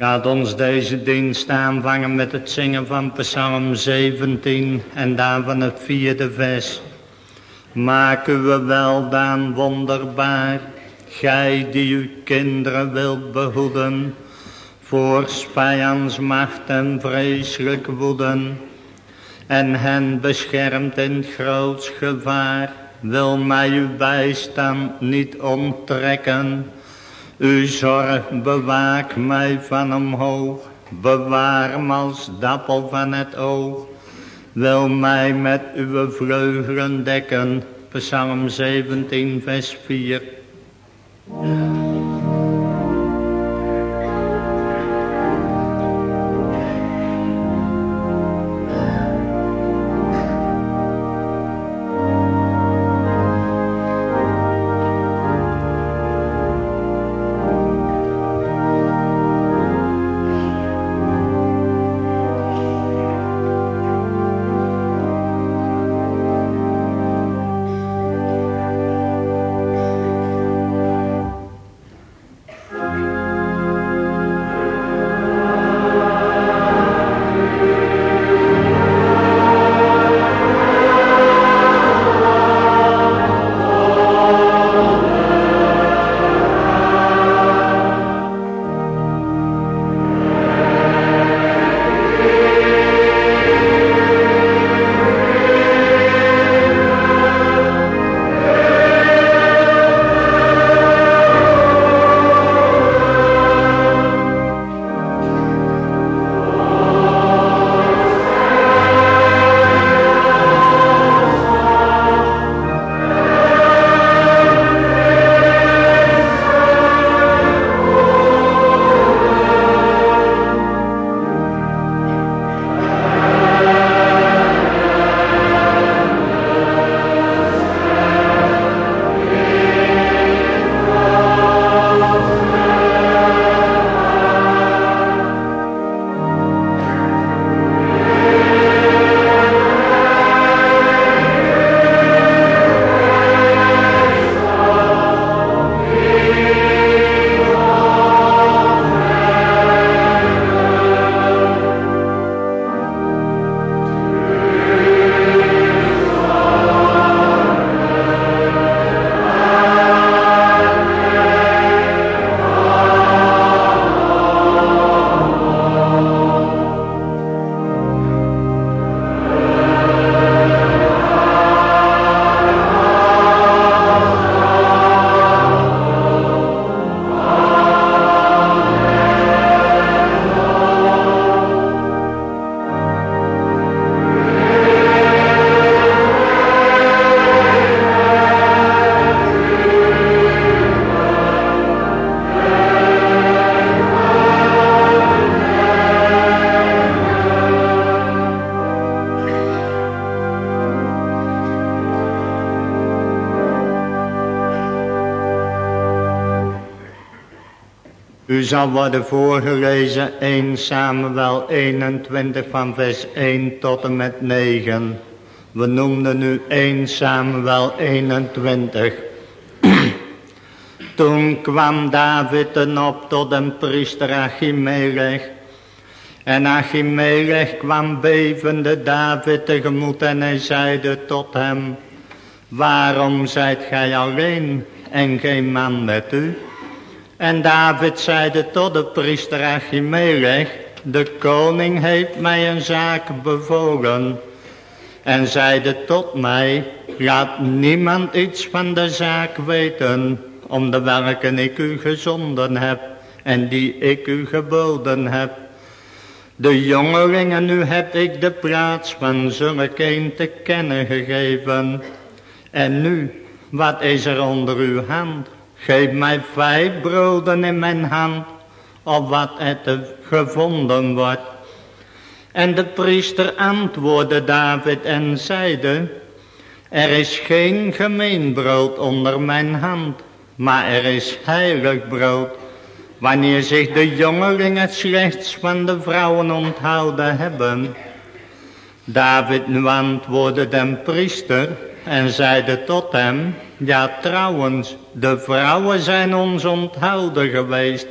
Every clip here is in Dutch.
Laat ons deze dienst aanvangen met het zingen van Psalm 17 en daarvan het vierde vers. Maak uw weldaan wonderbaar, gij die uw kinderen wilt behoeden, voor spijands macht en vreselijk woeden, en hen beschermt in groots gevaar, wil mij uw bijstand niet onttrekken, uw zorg bewaak mij van omhoog, bewaar me als dappel van het oog. Wil mij met uw vleugelen dekken, Psalm 17 vers 4. Zal worden voorgelezen 1 Samuel 21 van vers 1 tot en met 9. We noemden nu 1 Samuel 21. Toen kwam David en op tot een priester Achimelech. En Achimelech kwam bevende David tegemoet en hij zeide tot hem. Waarom zijt gij alleen en geen man met u? En David zeide tot de priester Achimelech, de koning heeft mij een zaak bevolen. En zeide tot mij, laat niemand iets van de zaak weten, om de welke ik u gezonden heb en die ik u geboden heb. De jongelingen nu heb ik de plaats van zulke een te kennen gegeven. En nu, wat is er onder uw hand? Geef mij vijf broden in mijn hand, op wat het gevonden wordt. En de priester antwoordde David en zeide, er is geen gemeen brood onder mijn hand, maar er is heilig brood. Wanneer zich de jongelingen slechts van de vrouwen onthouden hebben. David nu antwoordde den priester en zeide tot hem, ja trouwens, de vrouwen zijn ons onthouden geweest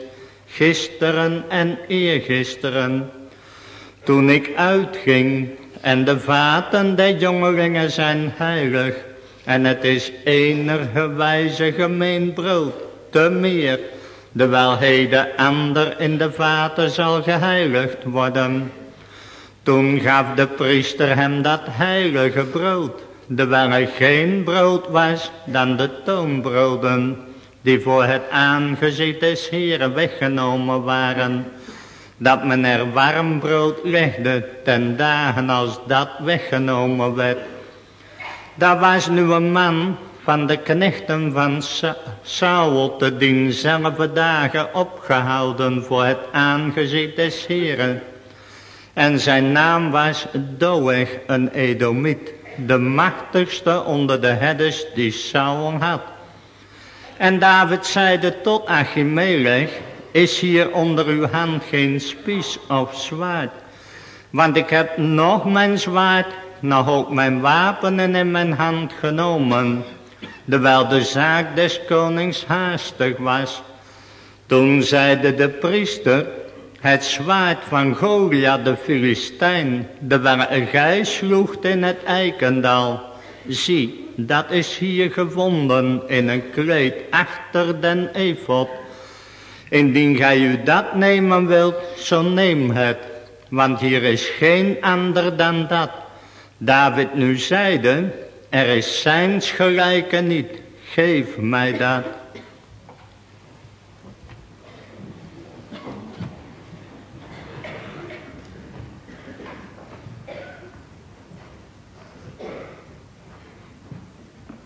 gisteren en eergisteren, toen ik uitging en de vaten der jongelingen zijn heilig, en het is enige wijze gemeen brood, te meer, terwijl de ander in de vaten zal geheiligd worden. Toen gaf de priester hem dat heilige brood, er geen brood was dan de toonbroden, die voor het aangezicht des Heeren weggenomen waren, dat men er warm brood legde ten dagen als dat weggenomen werd. Daar was nu een man van de knechten van Saul te diezelfde dagen opgehouden voor het aangezicht des Heeren. En zijn naam was Doeg, een Edomiet, de machtigste onder de herders die Saul had. En David zeide tot Achimelech, is hier onder uw hand geen spies of zwaard? Want ik heb nog mijn zwaard, nog ook mijn wapenen in mijn hand genomen, terwijl de zaak des konings haastig was. Toen zeide de priester, het zwaard van Goliath de Filistijn, terwijl gij sloegt in het eikendal. Zie, dat is hier gevonden in een kleed achter den efot. Indien gij u dat nemen wilt, zo neem het, want hier is geen ander dan dat. David nu zeide, er is zijns gelijke niet, geef mij dat.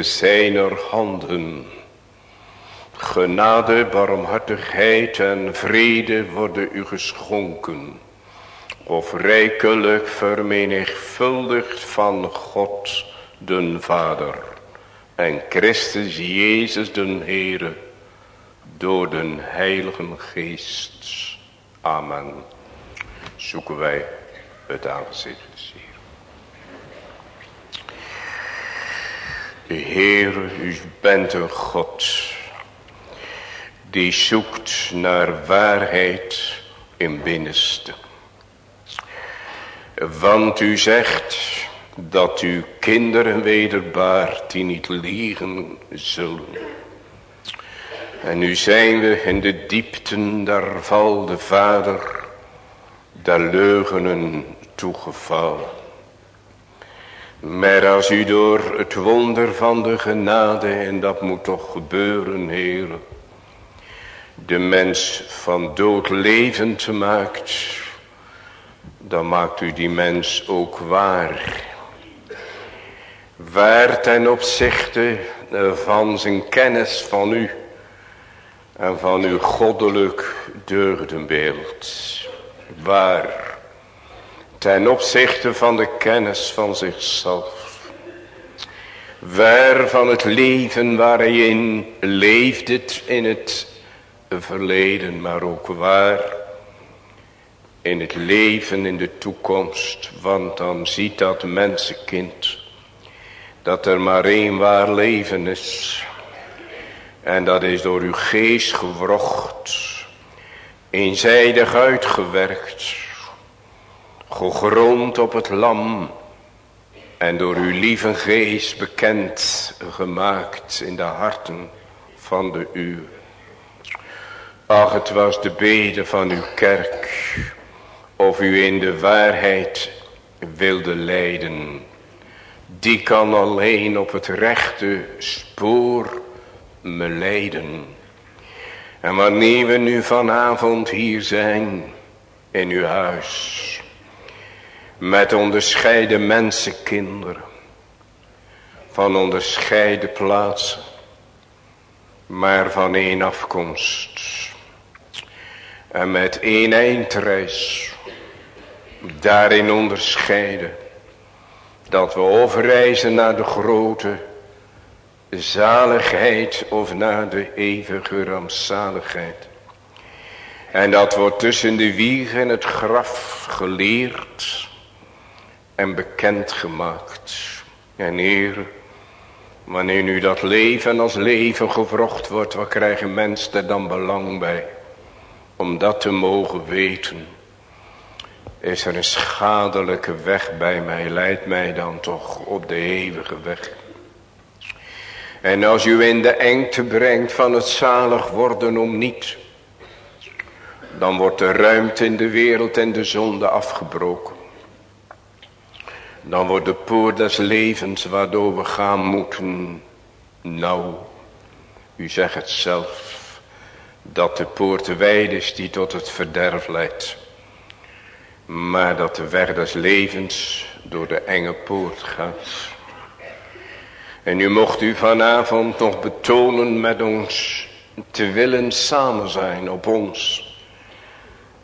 zijner handen. Genade, barmhartigheid en vrede worden u geschonken. Of rijkelijk vermenigvuldigd van God den Vader. En Christus Jezus den Heere. Door den Heiligen Geest. Amen. Zoeken wij het aangezicht des Heer. Heere, u bent een God die zoekt naar waarheid in binnenste. Want u zegt dat uw kinderen wederbaart die niet liegen zullen. En nu zijn we in de diepten daar val de vader der leugenen toegevallen. Maar als u door het wonder van de genade, en dat moet toch gebeuren, heren, de mens van dood levend maakt, dan maakt u die mens ook waar. Waar ten opzichte van zijn kennis van u en van uw goddelijk deugdenbeeld. Waar ten opzichte van de kennis van zichzelf. Waar van het leven waarin leeft het in het verleden, maar ook waar in het leven in de toekomst. Want dan ziet dat mensenkind dat er maar één waar leven is. En dat is door uw geest gewrocht, eenzijdig uitgewerkt, gegrond op het lam en door uw lieve geest bekend gemaakt in de harten van de uur. Ach, het was de bede van uw kerk. Of u in de waarheid wilde leiden. Die kan alleen op het rechte spoor me leiden. En wanneer we nu vanavond hier zijn in uw huis. Met onderscheiden mensenkinderen. Van onderscheiden plaatsen. Maar van één afkomst En met één eindreis daarin onderscheiden. Dat we overreizen naar de grote zaligheid of naar de eeuwige rampzaligheid. En dat wordt tussen de wieg en het graf geleerd en bekendgemaakt. En Heer, wanneer nu dat leven als leven gevrocht wordt, wat krijgen mensen er dan belang bij? Om dat te mogen weten. Is er een schadelijke weg bij mij, leidt mij dan toch op de eeuwige weg. En als u in de engte brengt van het zalig worden om niet, dan wordt de ruimte in de wereld en de zonde afgebroken. Dan wordt de poort des levens waardoor we gaan moeten. Nou, u zegt het zelf. Dat de poort wijd is die tot het verderf leidt. Maar dat de weg des levens door de enge poort gaat. En nu mocht u vanavond nog betonen met ons te willen samen zijn op ons.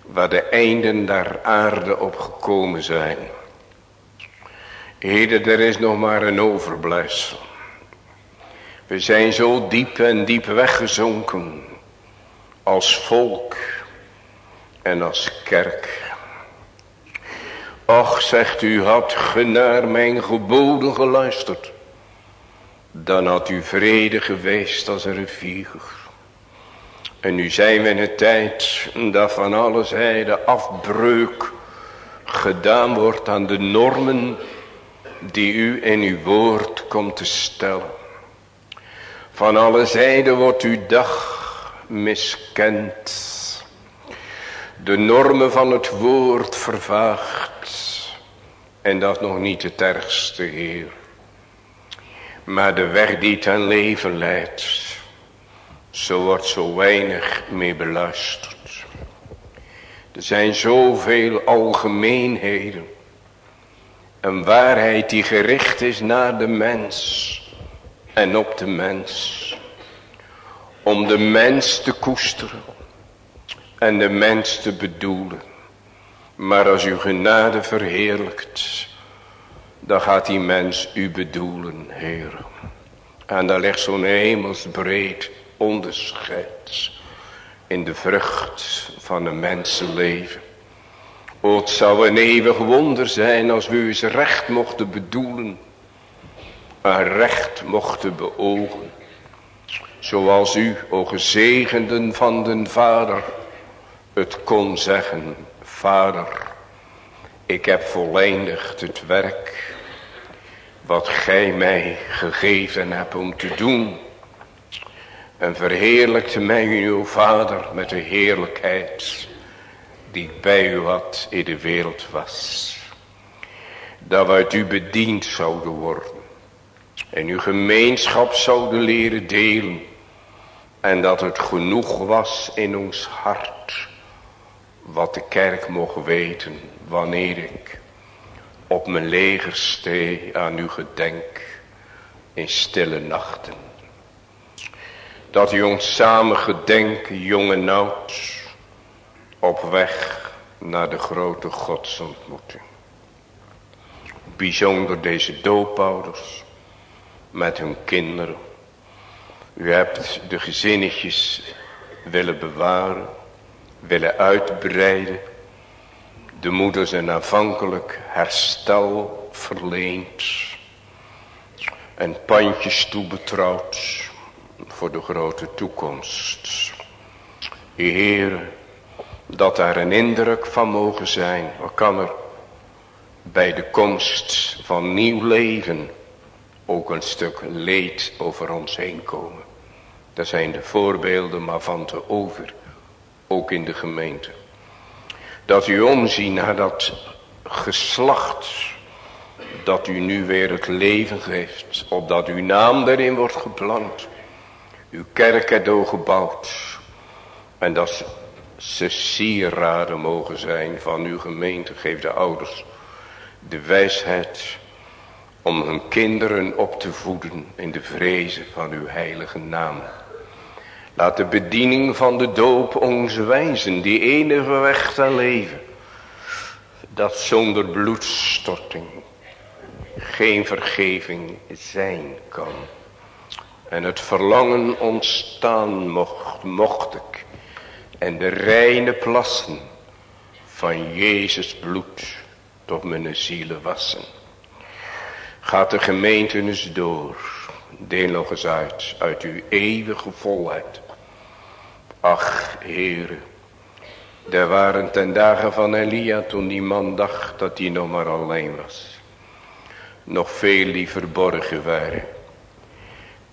Waar de einden der aarde op gekomen zijn. Heden, er is nog maar een overblijfsel. We zijn zo diep en diep weggezonken. Als volk en als kerk. Och, zegt u, had ge naar mijn geboden geluisterd. Dan had u vrede geweest als een rivier. En nu zijn we in een tijd dat van alle zijden afbreuk gedaan wordt aan de normen die u in uw woord komt te stellen. Van alle zijden wordt uw dag miskend. De normen van het woord vervaagd. En dat nog niet het ergste, Heer. Maar de weg die ten leven leidt. Zo wordt zo weinig mee beluisterd. Er zijn zoveel algemeenheden. Een waarheid die gericht is naar de mens. En op de mens. Om de mens te koesteren. En de mens te bedoelen. Maar als u genade verheerlijkt. Dan gaat die mens u bedoelen, Heer. En daar ligt zo'n hemelsbreed onderscheid. In de vrucht van een mensenleven. O, het zou een eeuwig wonder zijn als we eens recht mochten bedoelen. En recht mochten beogen. Zoals u, o gezegenden van den Vader, het kon zeggen. Vader, ik heb voleindigd het werk wat gij mij gegeven hebt om te doen. En verheerlijkte mij uw Vader met de heerlijkheid die bij u had in de wereld was. Dat we uit u bediend zouden worden. En uw gemeenschap zouden leren delen. En dat het genoeg was in ons hart. Wat de kerk mocht weten wanneer ik op mijn legerstee aan u gedenk in stille nachten. Dat u ons samen gedenkt, jong en oud, op weg naar de grote godsontmoeting. Bijzonder deze doopouders met hun kinderen. U hebt de gezinnetjes willen bewaren, willen uitbreiden. De moeders een aanvankelijk herstel verleend. En pandjes toebetrouwd voor de grote toekomst. Heer, dat daar een indruk van mogen zijn. Wat kan er bij de komst van nieuw leven ook een stuk leed over ons heen komen. Dat zijn de voorbeelden maar van te over. Ook in de gemeente. Dat u omziet naar dat geslacht. Dat u nu weer het leven geeft. Opdat uw naam erin wordt geplant. Uw kerk erdoor gebouwd. En dat ze sieraden mogen zijn van uw gemeente. Geef de ouders de wijsheid om hun kinderen op te voeden in de vrezen van uw heilige naam. Laat de bediening van de doop ons wijzen, die enige weg ten leven. Dat zonder bloedstorting geen vergeving zijn kan. En het verlangen ontstaan mocht, mocht ik. En de reine plassen van Jezus bloed tot mijn zielen wassen. Gaat de gemeente eens door. Deel nog eens uit, uit uw eeuwige volheid. Ach, heren. Er waren ten dagen van Elia toen die man dacht dat hij nog maar alleen was. Nog veel die verborgen waren.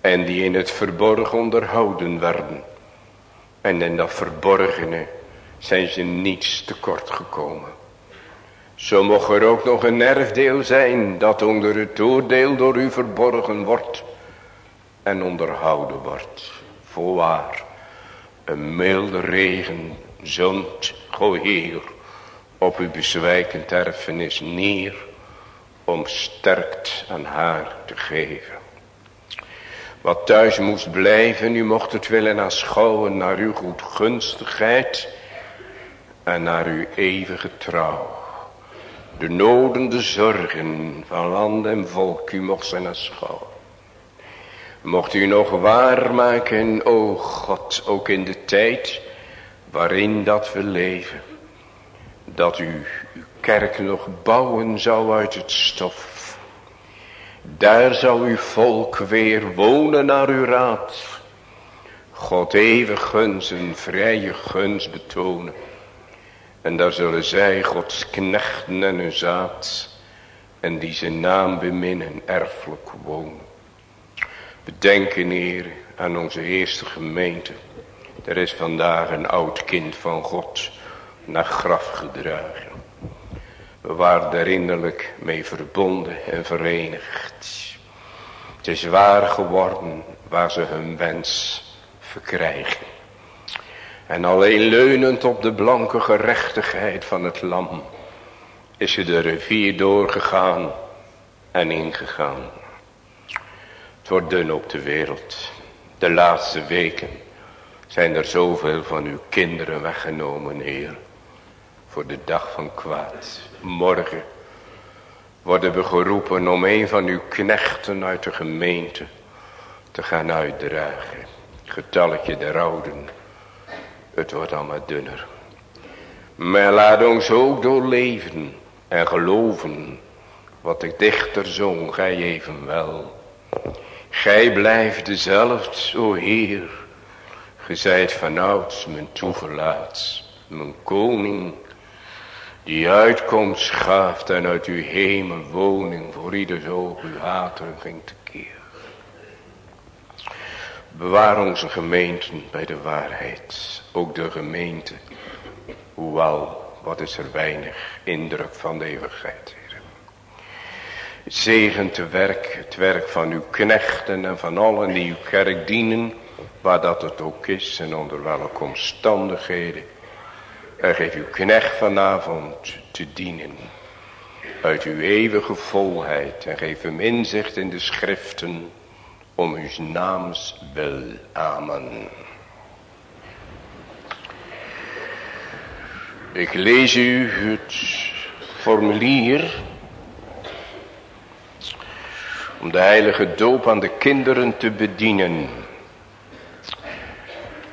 En die in het verborgen onderhouden werden. En in dat verborgene zijn ze niets tekort gekomen. Zo mocht er ook nog een erfdeel zijn dat onder het oordeel door u verborgen wordt en onderhouden wordt. Voorwaar, een milde regen zond, go Heer, op uw bezwijkend erfenis neer, om sterkt aan haar te geven. Wat thuis moest blijven, u mocht het willen aanschouwen naar uw goedgunstigheid en naar uw eeuwige trouw. De noden, de zorgen van land en volk, u mocht zijn aanschouwen. Mocht u nog waarmaken, o God, ook in de tijd waarin dat we leven. Dat u uw kerk nog bouwen zou uit het stof. Daar zou uw volk weer wonen naar uw raad. God eeuwig guns een vrije guns betonen. En daar zullen zij Gods knechten en hun zaad. En die zijn naam beminnen erfelijk wonen. We denken hier aan onze eerste gemeente. Er is vandaag een oud kind van God naar graf gedragen. We waren er innerlijk mee verbonden en verenigd. Het is waar geworden waar ze hun wens verkrijgen. En alleen leunend op de blanke gerechtigheid van het lam is ze de rivier doorgegaan en ingegaan. Het wordt dun op de wereld. De laatste weken zijn er zoveel van uw kinderen weggenomen, Heer. Voor de dag van kwaad. Morgen worden we geroepen om een van uw knechten uit de gemeente te gaan uitdragen. Getalletje der ouden. Het wordt allemaal dunner. Maar laat ons ook doorleven en geloven wat ik dichter zong, gij evenwel. Gij blijft dezelfde, o Heer. Ge zijt vanouds mijn toeverlaat, mijn koning. Die uitkomst schaaft en uit uw hemelwoning voor ieders oog uw hateren ging tekeer. Bewaar onze gemeenten bij de waarheid. Ook de gemeente. Hoewel, wat is er weinig indruk van de eeuwigheid. Zegent te werk, het werk van uw knechten en van allen die uw kerk dienen, waar dat het ook is en onder welke omstandigheden. En geef uw knecht vanavond te dienen uit uw eeuwige volheid en geef hem inzicht in de schriften om uw naams wil. Amen. Ik lees u het formulier om de heilige doop aan de kinderen te bedienen.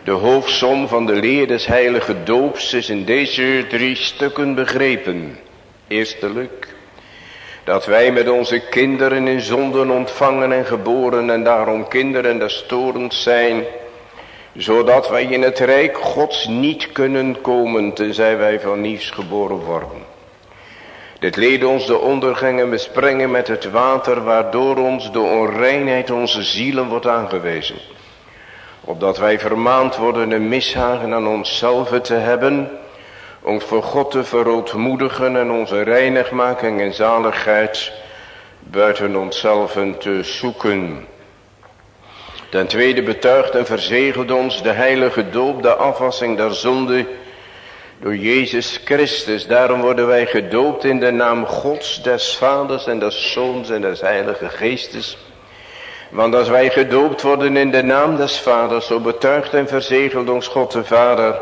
De hoofdsom van de leer des heilige doops is in deze drie stukken begrepen. Eerstelijk, dat wij met onze kinderen in zonden ontvangen en geboren en daarom kinderen des torens zijn, zodat wij in het rijk gods niet kunnen komen tenzij wij van nieuws geboren worden. Dit leed ons de ondergangen besprengen met het water, waardoor ons de onreinheid onze zielen wordt aangewezen. Opdat wij vermaand worden een mishagen aan onszelf te hebben, ons voor God te verootmoedigen en onze reinigmaking en zaligheid buiten onszelf te zoeken. Ten tweede betuigt en verzegelt ons de heilige doop, de afwassing der zonde, door Jezus Christus. Daarom worden wij gedoopt in de naam Gods, des Vaders en des Zoons en des Heilige Geestes. Want als wij gedoopt worden in de naam des vaders, zo betuigt en verzegelt ons God de Vader,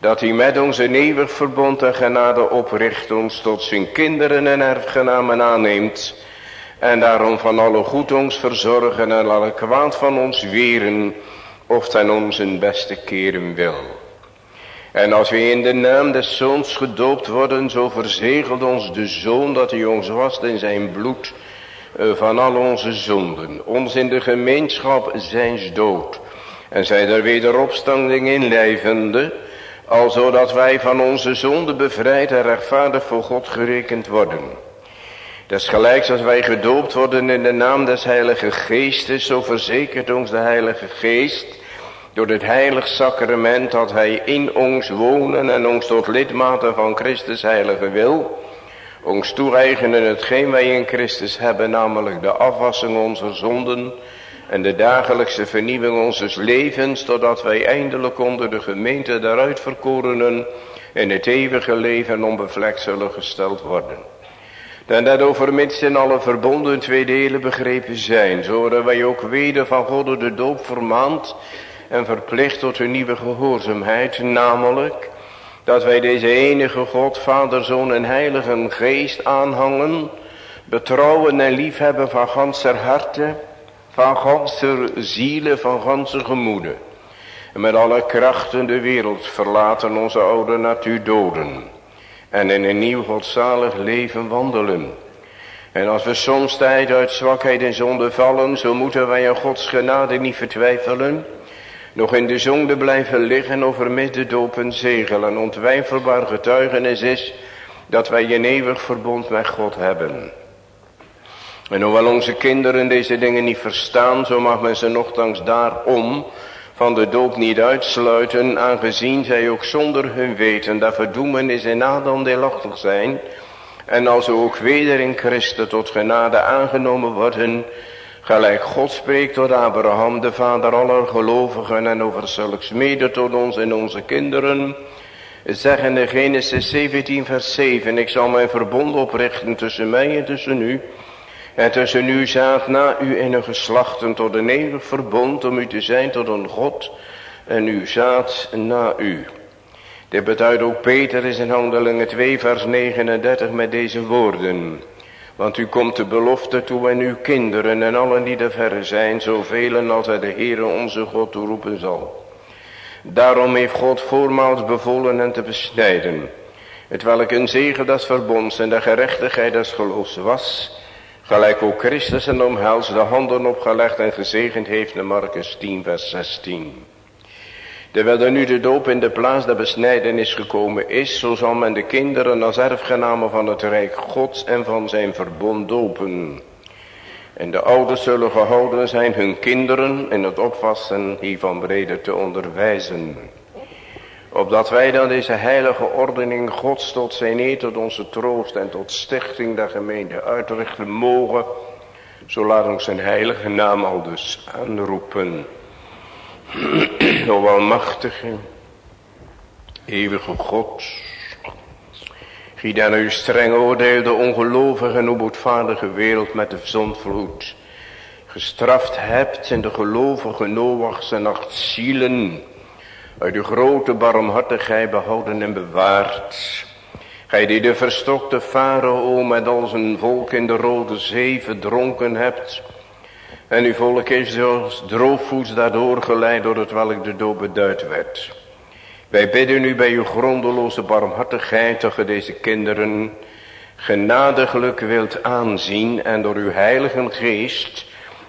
dat hij met ons een eeuwig verbond en genade opricht, ons tot zijn kinderen en erfgenamen aanneemt, en daarom van alle goed ons verzorgen en alle kwaad van ons weren, of ten ons een beste keren wil. En als we in de naam des Zoons gedoopt worden, zo verzegelt ons de Zoon dat hij ons wast in zijn bloed van al onze zonden. Ons in de gemeenschap zijns dood. En zij der wederopstanding inlijvende, al zodat wij van onze zonden bevrijd en rechtvaardig voor God gerekend worden. Desgelijks als wij gedoopt worden in de naam des Heilige Geestes, zo verzekert ons de Heilige Geest, door het heilig sacrament dat hij in ons wonen en ons tot lidmaten van Christus heilige wil, ons toe-eigenen hetgeen wij in Christus hebben, namelijk de afwassing onze zonden en de dagelijkse vernieuwing onze levens, totdat wij eindelijk onder de gemeente der uitverkorenen in het eeuwige leven onbevlekt zullen gesteld worden. En dat overmits in alle verbonden twee delen begrepen zijn, zodat wij ook weder van God de doop vermaand en verplicht tot een nieuwe gehoorzaamheid, namelijk dat wij deze enige God, Vader, Zoon en Heilige Geest aanhangen, betrouwen en liefhebben van ganser harte, van ganser zielen, van ganse gemoeden. En met alle krachten de wereld verlaten onze oude natuur doden. En in een nieuw godzalig leven wandelen. En als we soms tijd uit zwakheid en zonde vallen, zo moeten wij aan Gods genade niet vertwijfelen nog in de zonde blijven liggen over midden doop zegel. En ontwijfelbaar getuigenis is dat wij een eeuwig verbond met God hebben. En hoewel onze kinderen deze dingen niet verstaan, zo mag men ze nogthans daarom van de doop niet uitsluiten, aangezien zij ook zonder hun weten dat verdoemenis en Adam deelachtig zijn, en als ze ook weder in Christus tot genade aangenomen worden, Gelijk God spreekt tot Abraham, de vader aller gelovigen en over zulks mede tot ons en onze kinderen. Zeggen in Genesis 17 vers 7, ik zal mijn verbond oprichten tussen mij en tussen u. En tussen u zaad na u in een geslachten tot een eeuwig verbond om u te zijn tot een God. En u zaad na u. Dit beduidt ook Peter in handelingen 2 vers 39 met deze woorden. Want u komt de belofte toe en uw kinderen en allen die er verre zijn, zoveel als hij de Heere onze God toeroepen zal. Daarom heeft God voormaals bevolen hen te besnijden. Het welk een zegen des verbonds en de gerechtigheid des geloofs was. Gelijk ook Christus en omhels de handen opgelegd en gezegend heeft in Marcus 10 vers 16. Terwijl er nu de doop in de plaats der besnijdenis gekomen is, zo zal men de kinderen als erfgenamen van het Rijk Gods en van zijn verbond dopen. En de ouders zullen gehouden zijn hun kinderen in het opvassen hiervan breder te onderwijzen. Opdat wij dan deze heilige ordening Gods tot zijn eer, tot onze troost en tot stichting der gemeente uitrichten mogen. Zo laat ons zijn heilige naam al dus aanroepen. O almachtige, eeuwige God, Giet aan uw streng oordeel de ongelovige en onboedvaardige wereld met de zondvloed. Gestraft hebt in de gelovige Noachs en acht zielen. Uit de grote barmhartigheid behouden en bewaard. Gij die de verstokte farao met al zijn volk in de rode zee verdronken hebt. En uw volk is zoals droogvoets daardoor geleid door het welk de dood beduid werd. Wij bidden u bij uw grondeloze barmhartigheid dat ge deze kinderen genadiglijk wilt aanzien en door uw heilige geest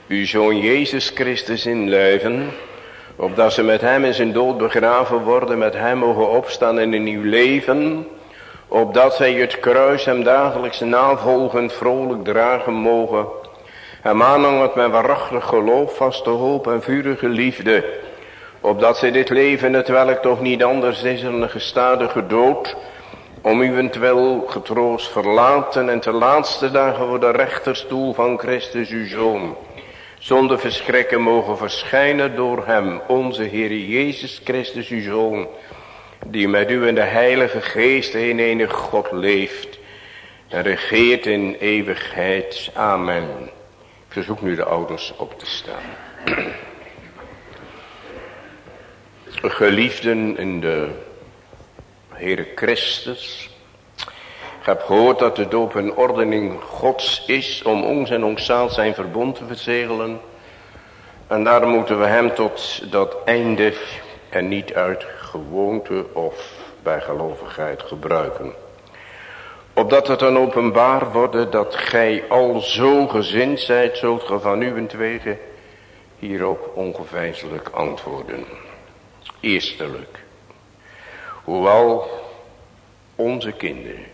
uw zoon Jezus Christus inluiven, opdat ze met hem in zijn dood begraven worden, met hem mogen opstaan in een nieuw leven, opdat zij het kruis hem dagelijks navolgend vrolijk dragen mogen, hem aanhangend met waarachtig geloof, vaste hoop en vurige liefde, opdat zij dit leven, het welk toch niet anders is dan een gestadige dood, om eventueel getroost verlaten en te laatste dagen voor de rechterstoel van Christus uw Zoon, zonder verschrikken mogen verschijnen door hem, onze Heer Jezus Christus uw Zoon, die met u in de Heilige Geest in enig God leeft en regeert in eeuwigheid. Amen. Verzoek nu de ouders op te staan. Geliefden in de Heere Christus. Ik heb gehoord dat de doop een ordening gods is om ons en ons zaal zijn verbond te verzegelen. En daarom moeten we hem tot dat einde en niet uit gewoonte of bijgelovigheid gebruiken. Opdat het dan openbaar worden dat gij al zo gezind zijt, zult ge van uwentwege hierop ongeveinselijk antwoorden. Eerstelijk, hoewel onze kinderen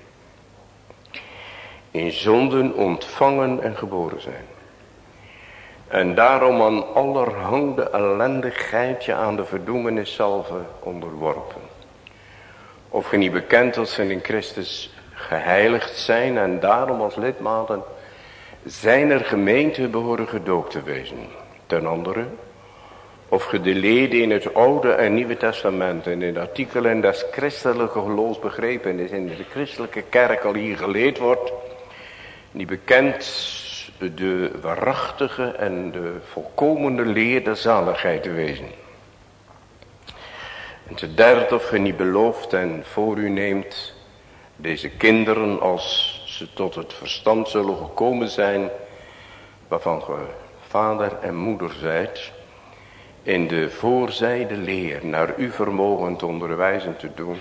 in zonden ontvangen en geboren zijn. En daarom aan allerhande ellendigheidje aan de verdoemenis salve onderworpen. Of je niet bekend als ze in Christus geheiligd zijn en daarom als lidmaten zijn er gemeente behoren gedoopt te wezen. Ten andere, of je de leden in het Oude en Nieuwe Testament en in artikelen des christelijke geloofsbegrepen is in de christelijke kerk al hier geleerd wordt, niet bekend de waarachtige en de volkomende leer der zaligheid te wezen. En te derde of je niet belooft en voor u neemt deze kinderen als ze tot het verstand zullen gekomen zijn, waarvan ge vader en moeder zijt, in de voorzijde leer naar u vermogen te onderwijzen te doen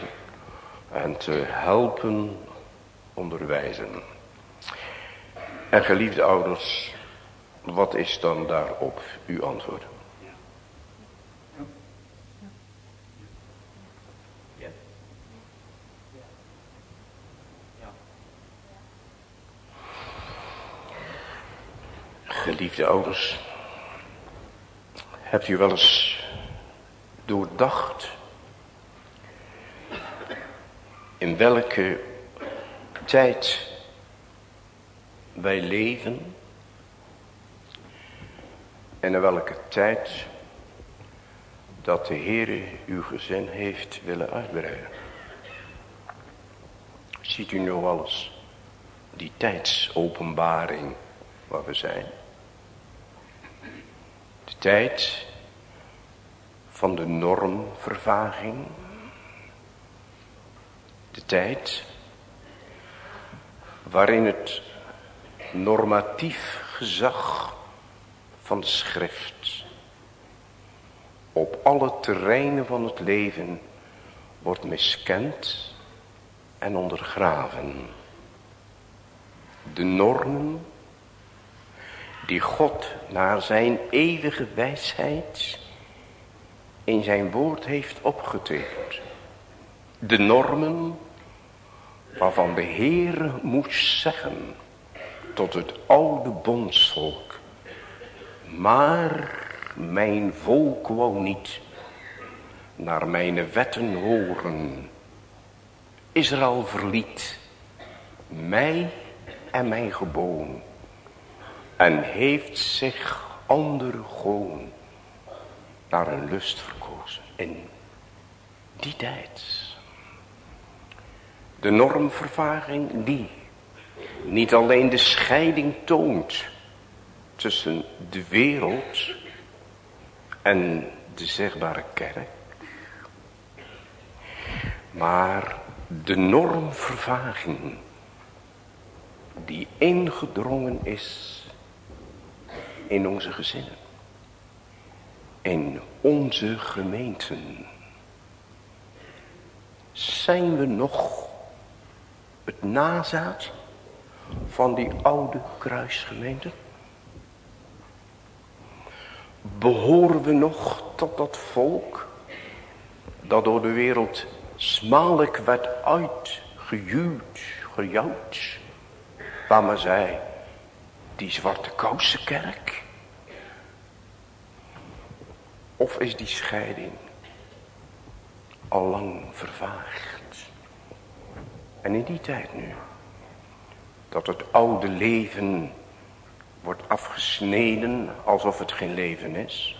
en te helpen onderwijzen. En geliefde ouders, wat is dan daarop uw antwoord? Geliefde ouders, hebt u wel eens doordacht in welke tijd wij leven en in welke tijd dat de Heere uw gezin heeft willen uitbreiden. Ziet u nou alles die tijdsopenbaring waar we zijn? Tijd van de normvervaging. De tijd waarin het normatief gezag van de schrift op alle terreinen van het leven wordt miskend en ondergraven. De normen die God naar zijn eeuwige wijsheid in zijn woord heeft opgetekend. De normen waarvan de Heer moest zeggen tot het oude bondsvolk. Maar mijn volk wou niet naar mijn wetten horen. Israël verliet mij en mijn geboon en heeft zich andere goon naar een lust verkozen. In die tijd. De normvervaging die niet alleen de scheiding toont tussen de wereld en de zichtbare kerk. Maar de normvervaging die ingedrongen is in onze gezinnen. In onze gemeenten. Zijn we nog het nazaat van die oude kruisgemeente? Behoren we nog tot dat volk dat door de wereld smalelijk werd uitgejuwd, gejouwd, waar men zei, die zwarte kousenkerk? Of is die scheiding al lang vervaagd? En in die tijd nu, dat het oude leven wordt afgesneden alsof het geen leven is.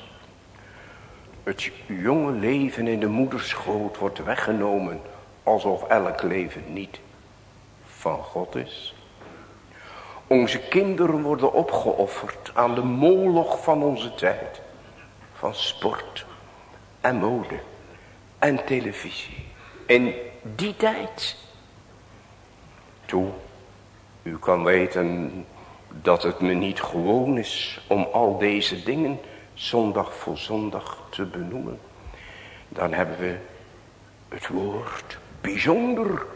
Het jonge leven in de moederschoot wordt weggenomen alsof elk leven niet van God is. Onze kinderen worden opgeofferd aan de moloch van onze tijd. Van sport en mode en televisie. In die tijd. Toe, u kan weten dat het me niet gewoon is om al deze dingen zondag voor zondag te benoemen. Dan hebben we het woord bijzonder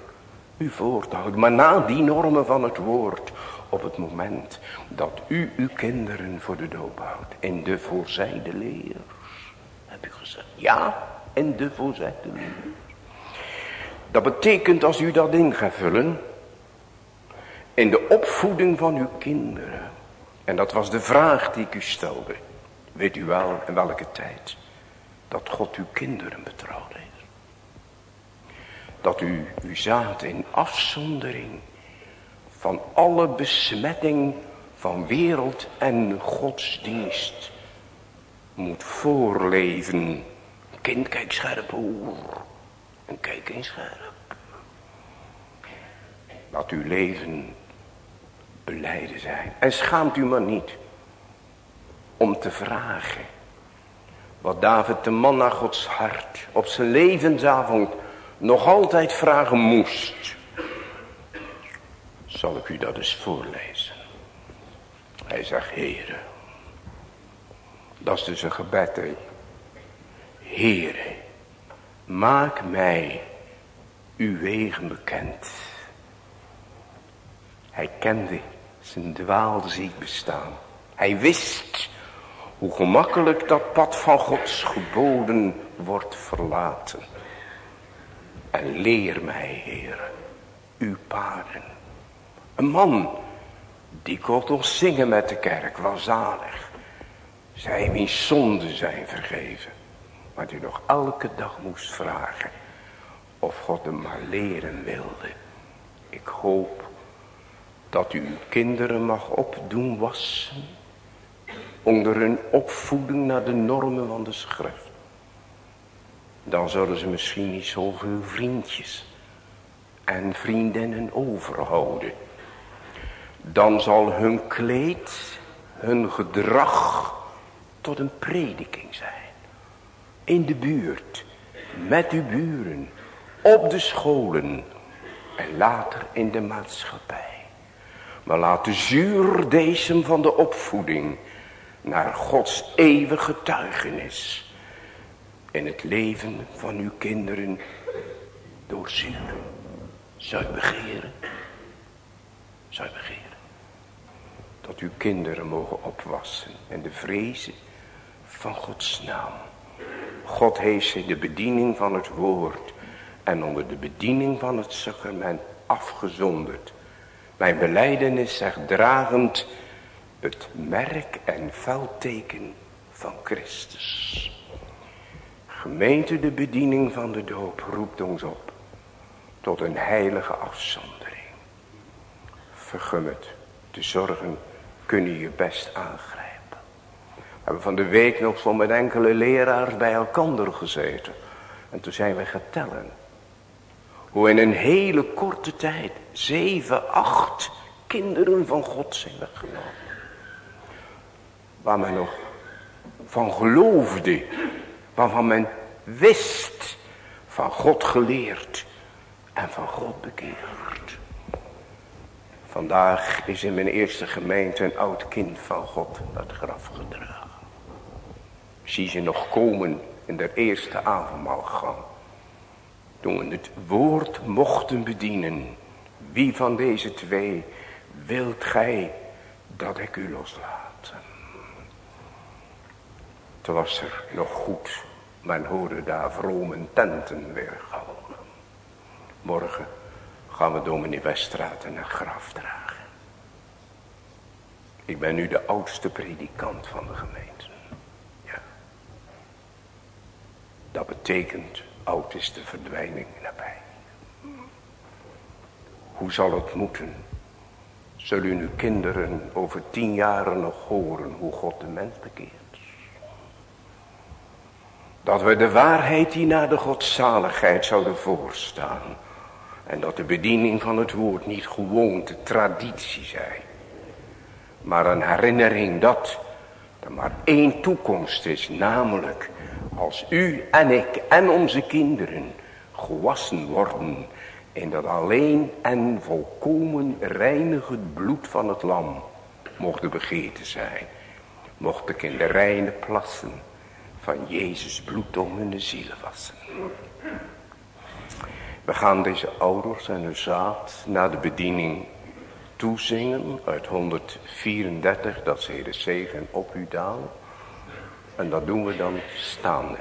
u voor te houden. Maar na die normen van het woord, op het moment dat u uw kinderen voor de doop houdt. In de voorzijde leers, heb u gezegd. Ja, in de voorzijde leers. Dat betekent als u dat in gaat vullen, in de opvoeding van uw kinderen. En dat was de vraag die ik u stelde. Weet u wel in welke tijd dat God uw kinderen betrouwd heeft. Dat u uw zaad in afzondering van alle besmetting van wereld en godsdienst moet voorleven. Kind, kijk scherp hoor. En kijk eens scherp. Laat uw leven beleiden zijn. En schaamt u maar niet om te vragen. Wat David de man naar Gods hart op zijn levensavond nog altijd vragen moest. Zal ik u dat eens voorlezen. Hij zegt, Heere. Dat is dus een gebed. He. Heere, maak mij uw wegen bekend. Hij kende zijn dwaalziek bestaan. Hij wist hoe gemakkelijk dat pad van Gods geboden wordt verlaten. En leer mij, Heer, uw paden. Man die kon toch zingen met de kerk, was zalig. Zij wiens zonden zijn vergeven. Maar die nog elke dag moest vragen of God hem maar leren wilde. Ik hoop dat u uw kinderen mag opdoen wassen. Onder hun opvoeding naar de normen van de schrift. Dan zullen ze misschien niet zoveel vriendjes en vriendinnen overhouden. Dan zal hun kleed, hun gedrag tot een prediking zijn. In de buurt, met uw buren, op de scholen en later in de maatschappij. Maar laat de zuurdesem van de opvoeding naar Gods eeuwige getuigenis in het leven van uw kinderen doorzuren. Zou u begeren? Zou u begeren? Dat uw kinderen mogen opwassen en de vrezen van Gods naam. God heeft ze de bediening van het woord en onder de bediening van het sacrament afgezonderd mijn beleidenis zegt dragend het merk en veldteken van Christus. Gemeente de bediening van de doop roept ons op tot een heilige afzondering. Vergum het, de zorgen kunnen je best aangrijpen. We hebben van de week nog zo met enkele leraars bij elkaar gezeten. En toen zijn we getellen. Hoe in een hele korte tijd zeven, acht kinderen van God zijn weggenomen. Waar men nog van geloofde. Waarvan men wist. Van God geleerd. En van God bekeerd. Vandaag is in mijn eerste gemeente een oud kind van God het graf gedragen. Zie ze nog komen in de eerste avondmaalgang. Toen we het woord mochten bedienen. Wie van deze twee wilt gij dat ik u loslaat? Toen was er nog goed. Men hoorde daar vrome tenten weer. Morgen gaan we dominee Weststraat een graf dragen. Ik ben nu de oudste predikant van de gemeente. Ja. Dat betekent Oud is de verdwijning nabij. Hoe zal het moeten? Zullen uw kinderen over tien jaren nog horen hoe God de mens bekeert? Dat we de waarheid die naar de godzaligheid zouden voorstaan. En dat de bediening van het woord niet gewoon de traditie zij. Maar een herinnering dat er maar één toekomst is. Namelijk als u en ik en onze kinderen gewassen worden in dat alleen en volkomen reinigend bloed van het lam mochten begeten zijn. Mocht ik in de reine plassen van Jezus bloed om hun zielen wassen. We gaan deze ouders en hun zaad naar de bediening toezingen uit 134 dat ze de zegen op u dalen. En dat doen we dan staande.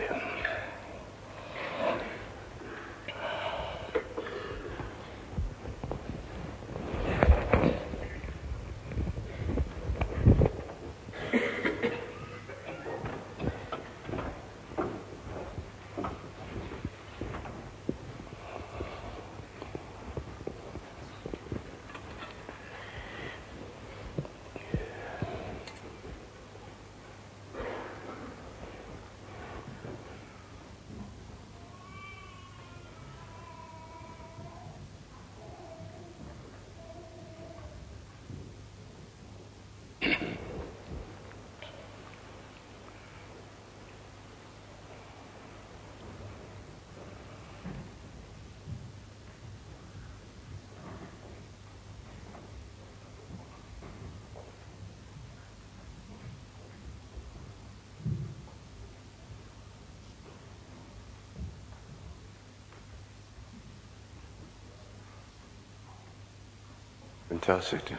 Zitten.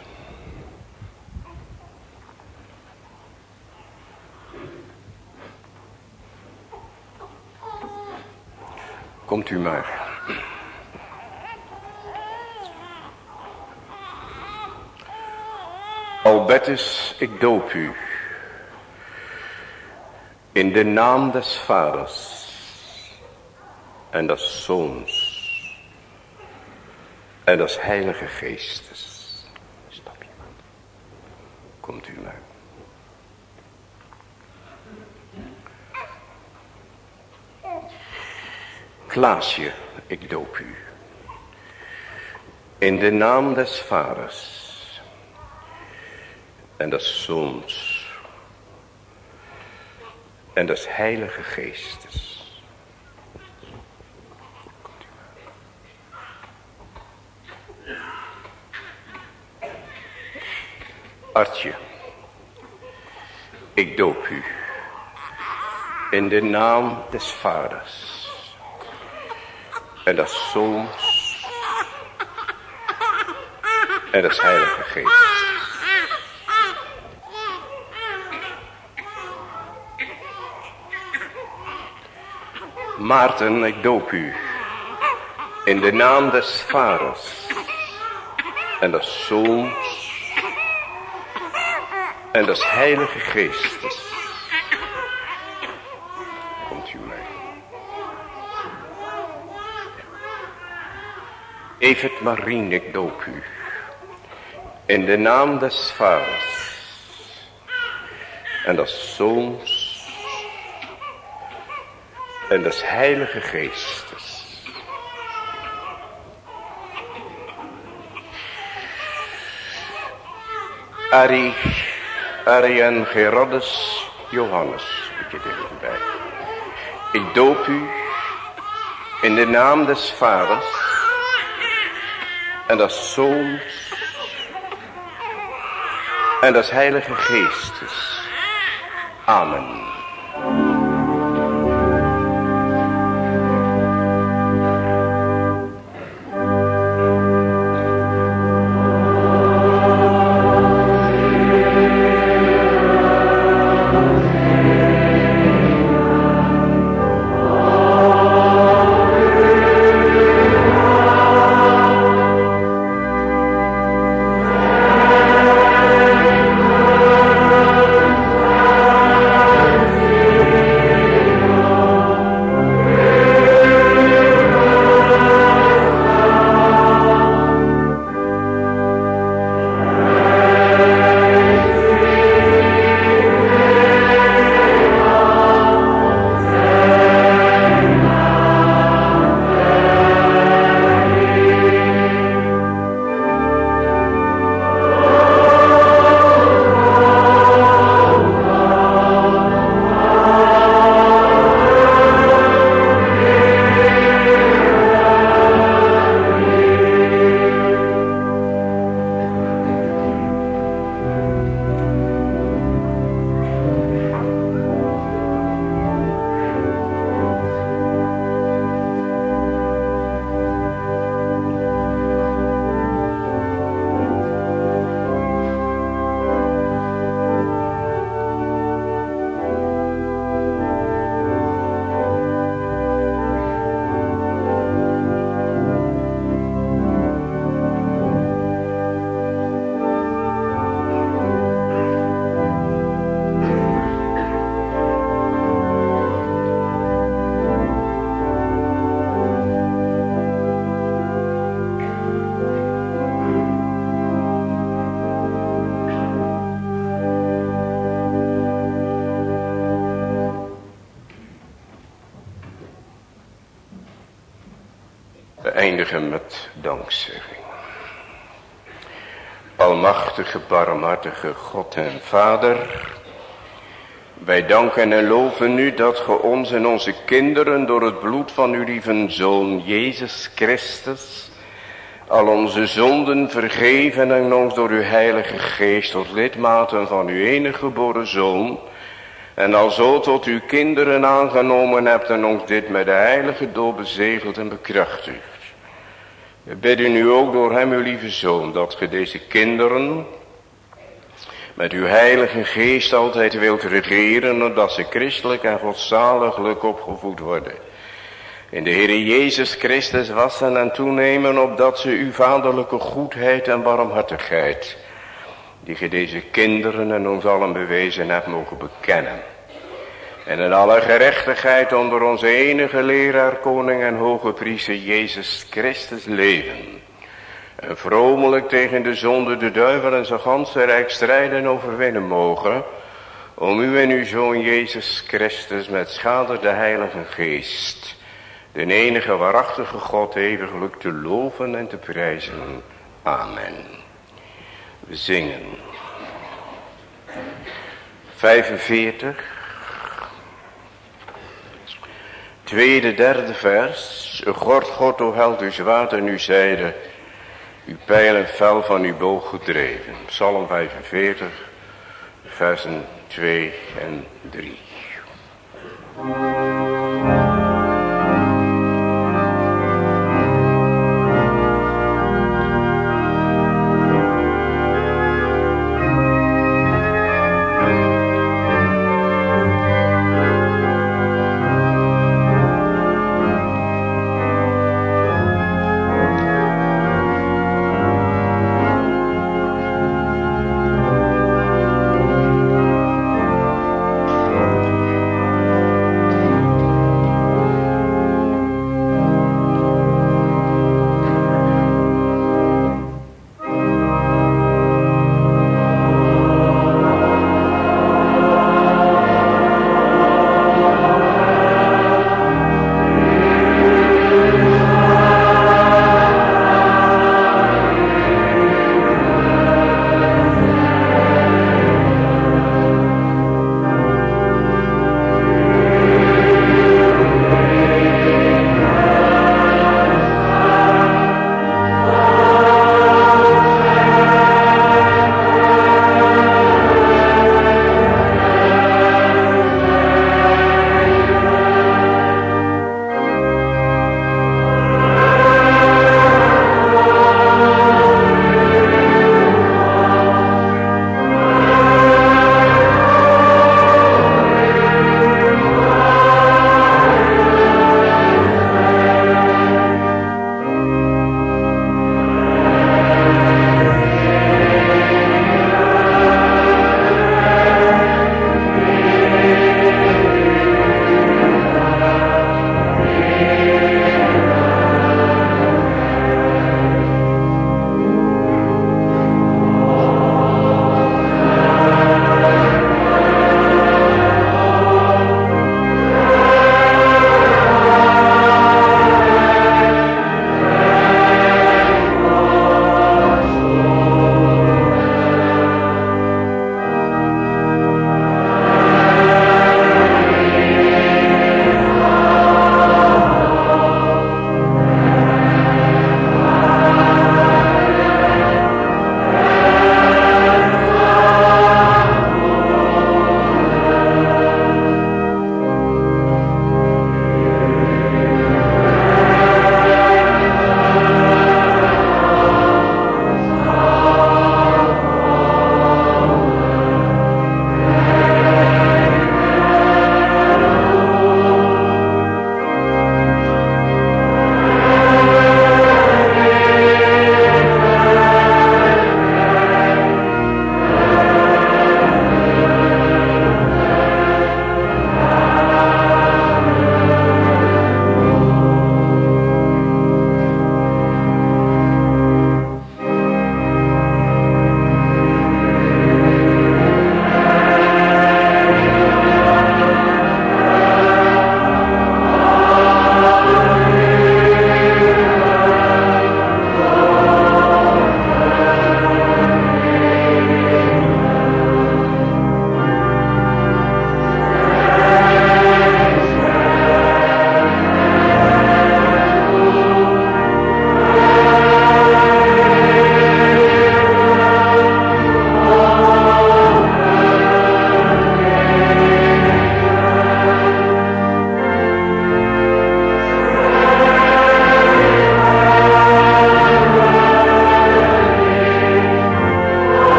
Komt u maar. Albertus, ik doop u. In de naam des vaders en des zoons en des heilige geestes. Komt u maar. Klaasje, ik doop u. In de naam des vaders en des zoons en des heilige geestes. Artje, ik doop u in de naam des vaders en des zoons en des heilige geest. Maarten, ik doop u in de naam des vaders en des zoons en des heilige geestes. Komt u mee. Evert Marien, ik doop u. In de naam des vaders. En des zoons. En des heilige geestes. Arie Arian Gerardus Johannes. Ik bij. Ik doop u in de naam des vaders en des zoons en des heilige geestes. Amen. Barmhartige God en Vader. Wij danken en loven u dat ge ons en onze kinderen door het bloed van uw lieve Zoon Jezus Christus al onze zonden vergeven en ons door uw heilige geest tot lidmaten van uw enige geboren Zoon en al zo tot uw kinderen aangenomen hebt en ons dit met de heilige dood bezegeld en bekrachtigd. We bidden u ook door hem, uw lieve zoon, dat ge deze kinderen met uw heilige geest altijd wilt regeren, dat ze christelijk en godzaliglijk opgevoed worden. In de Heer Jezus Christus wassen en toenemen, opdat ze uw vaderlijke goedheid en barmhartigheid, die ge deze kinderen en ons allen bewezen hebt, mogen bekennen. En in alle gerechtigheid onder onze enige leraar, koning en hoge priester Jezus Christus leven. En vromelijk tegen de zonde, de duivel en zijn ganse rijk strijden overwinnen mogen. Om u en uw zoon Jezus Christus met schade de heilige geest. De enige waarachtige God eeuwiglijk te loven en te prijzen. Amen. We zingen. 45. Tweede, derde vers. Gord, God, o held, uw zwaard en uw zijde. Uw pijl en fel van uw boog gedreven. Psalm 45, versen 2 en 3.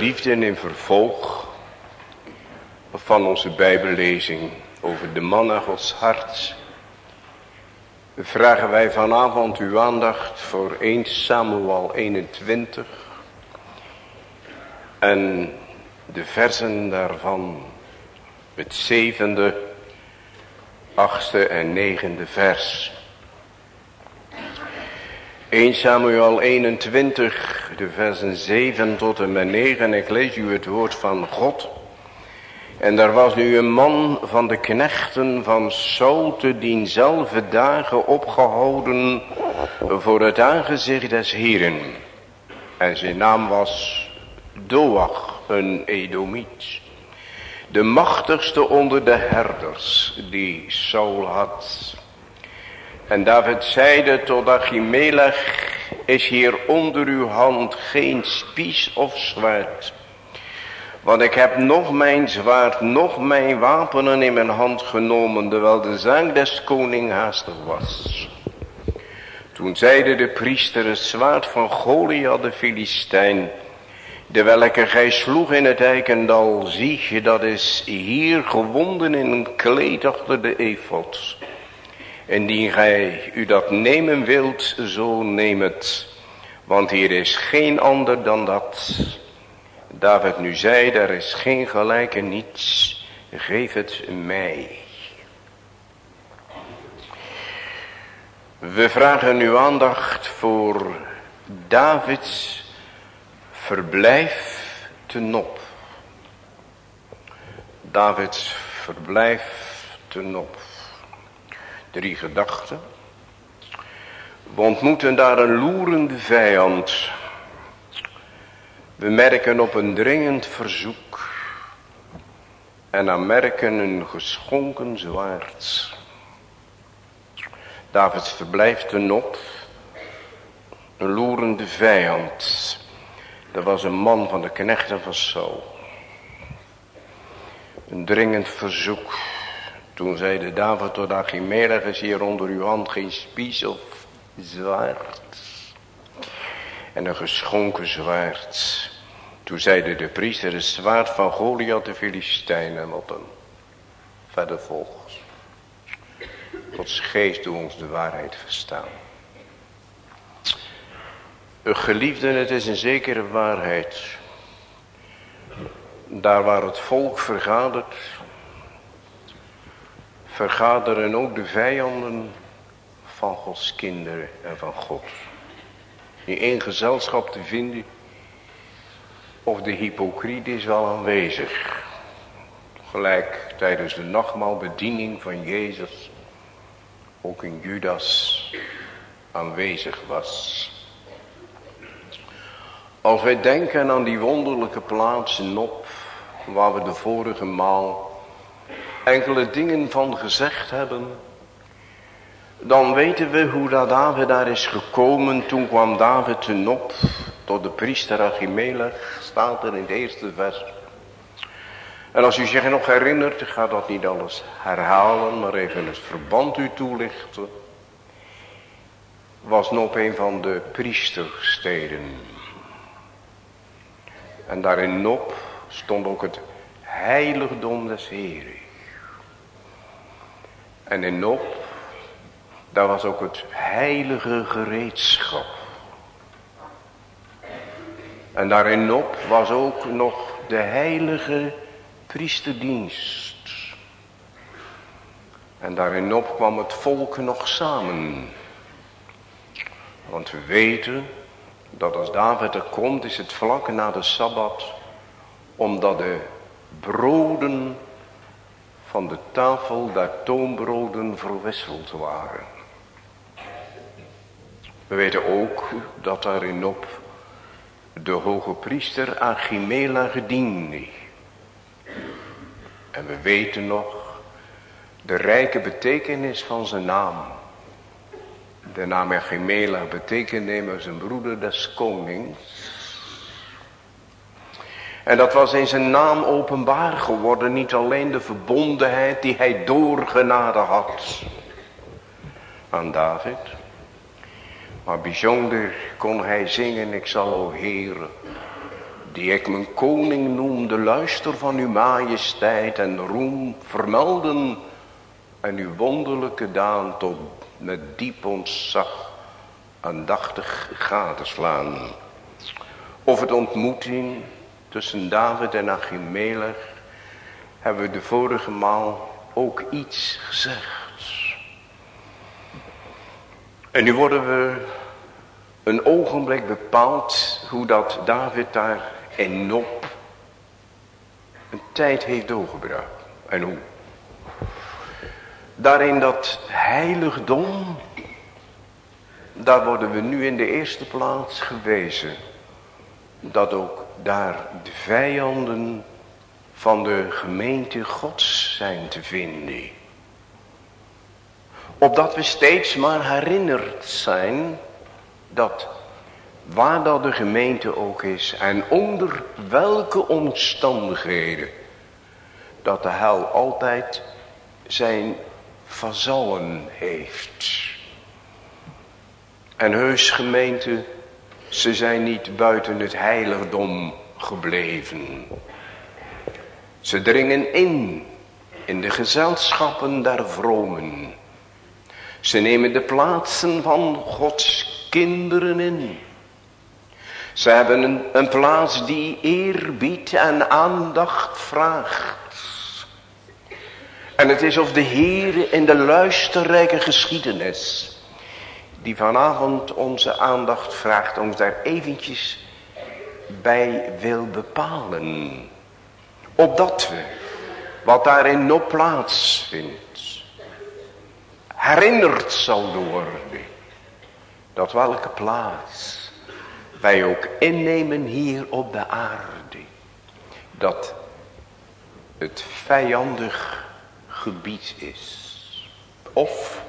Geliefden in vervolg van onze bijbellezing over de man Gods hart. Vragen wij vanavond uw aandacht voor 1 Samuel 21. En de versen daarvan, het zevende, achtste en negende vers. 1 Samuel 21, de versen 7 tot en met 9. Ik lees u het woord van God. En daar was nu een man van de knechten van Saul te dienzelfde dagen opgehouden voor het aangezicht des Heren. En zijn naam was Doach, een Edomiet. De machtigste onder de herders die Saul had. En David zeide tot Achimelech, is hier onder uw hand geen spies of zwaard. Want ik heb nog mijn zwaard, nog mijn wapenen in mijn hand genomen, terwijl de zaak des koning haastig was. Toen zeide de priester het zwaard van Goliath de Filistijn, de welke gij sloeg in het eikendal, zie je, dat is hier gewonden in een kleed achter de efot. Indien gij u dat nemen wilt, zo neem het. Want hier is geen ander dan dat. David nu zei, er is geen gelijke niets. Geef het mij. We vragen uw aandacht voor Davids verblijf te Nop. Davids verblijf te Nop. Drie gedachten. We ontmoeten daar een loerende vijand. We merken op een dringend verzoek. En dan merken een geschonken zwaard. David verblijft er nog. Een loerende vijand. Er was een man van de knechten van Saul. Een dringend verzoek. Toen zeide David tot Achimelech, is hier onder uw hand geen spies of zwaard. En een geschonken zwaard. Toen zeide de priester, het zwaard van Goliath de Filistijnen op hem. Verder volgt. Gods geest doet ons de waarheid verstaan. Geliefden, het is een zekere waarheid. Daar waar het volk vergadert, vergaderen ook de vijanden van Gods kinderen en van God. In één gezelschap te vinden, of de hypocriet is wel aanwezig. Gelijk tijdens de nachtmaalbediening van Jezus, ook in Judas aanwezig was. Als wij denken aan die wonderlijke plaatsen op, waar we de vorige maal enkele dingen van gezegd hebben, dan weten we hoe dat David daar is gekomen. Toen kwam David ten op tot de priester Achimelech, staat er in het eerste vers. En als u zich nog herinnert, ik ga dat niet alles herhalen, maar even het verband u toelichten. Was nog een van de priestersteden. En daar in Nop stond ook het heiligdom des Heren. En in Nop, daar was ook het heilige gereedschap. En daar in was ook nog de heilige priesterdienst. En daar in Nop kwam het volk nog samen. Want we weten dat als David er komt is het vlak na de Sabbat. Omdat de broden van de tafel daar toonbroden verwisseld waren. We weten ook dat daarin op de hoge priester Achimela gediende. En we weten nog de rijke betekenis van zijn naam. De naam Achimela betekent immers een broeder des konings. En dat was in zijn naam openbaar geworden. Niet alleen de verbondenheid die hij doorgenade had aan David. Maar bijzonder kon hij zingen. Ik zal, o Heer, die ik mijn koning noemde, luister van uw majesteit en roem vermelden en uw wonderlijke daan tot met diep ontzag aandachtig gadeslaan. Of het ontmoeting tussen David en Achimelech hebben we de vorige maal ook iets gezegd. En nu worden we een ogenblik bepaald hoe dat David daar in Nop een tijd heeft doorgebracht. En hoe? Daarin dat heiligdom, daar worden we nu in de eerste plaats gewezen. Dat ook daar de vijanden van de gemeente gods zijn te vinden. Opdat we steeds maar herinnerd zijn dat waar dat de gemeente ook is en onder welke omstandigheden dat de hel altijd zijn vazallen heeft. En heus gemeente, ze zijn niet buiten het heiligdom gebleven. Ze dringen in, in de gezelschappen der vromen. Ze nemen de plaatsen van Gods kinderen in. Ze hebben een, een plaats die eerbied en aandacht vraagt. En het is of de Heer in de luisterrijke geschiedenis, die vanavond onze aandacht vraagt, ons daar eventjes bij wil bepalen. Opdat we, wat daarin nog plaatsvindt, herinnerd zal worden dat welke plaats wij ook innemen hier op de aarde. Dat het vijandig gebied is. Of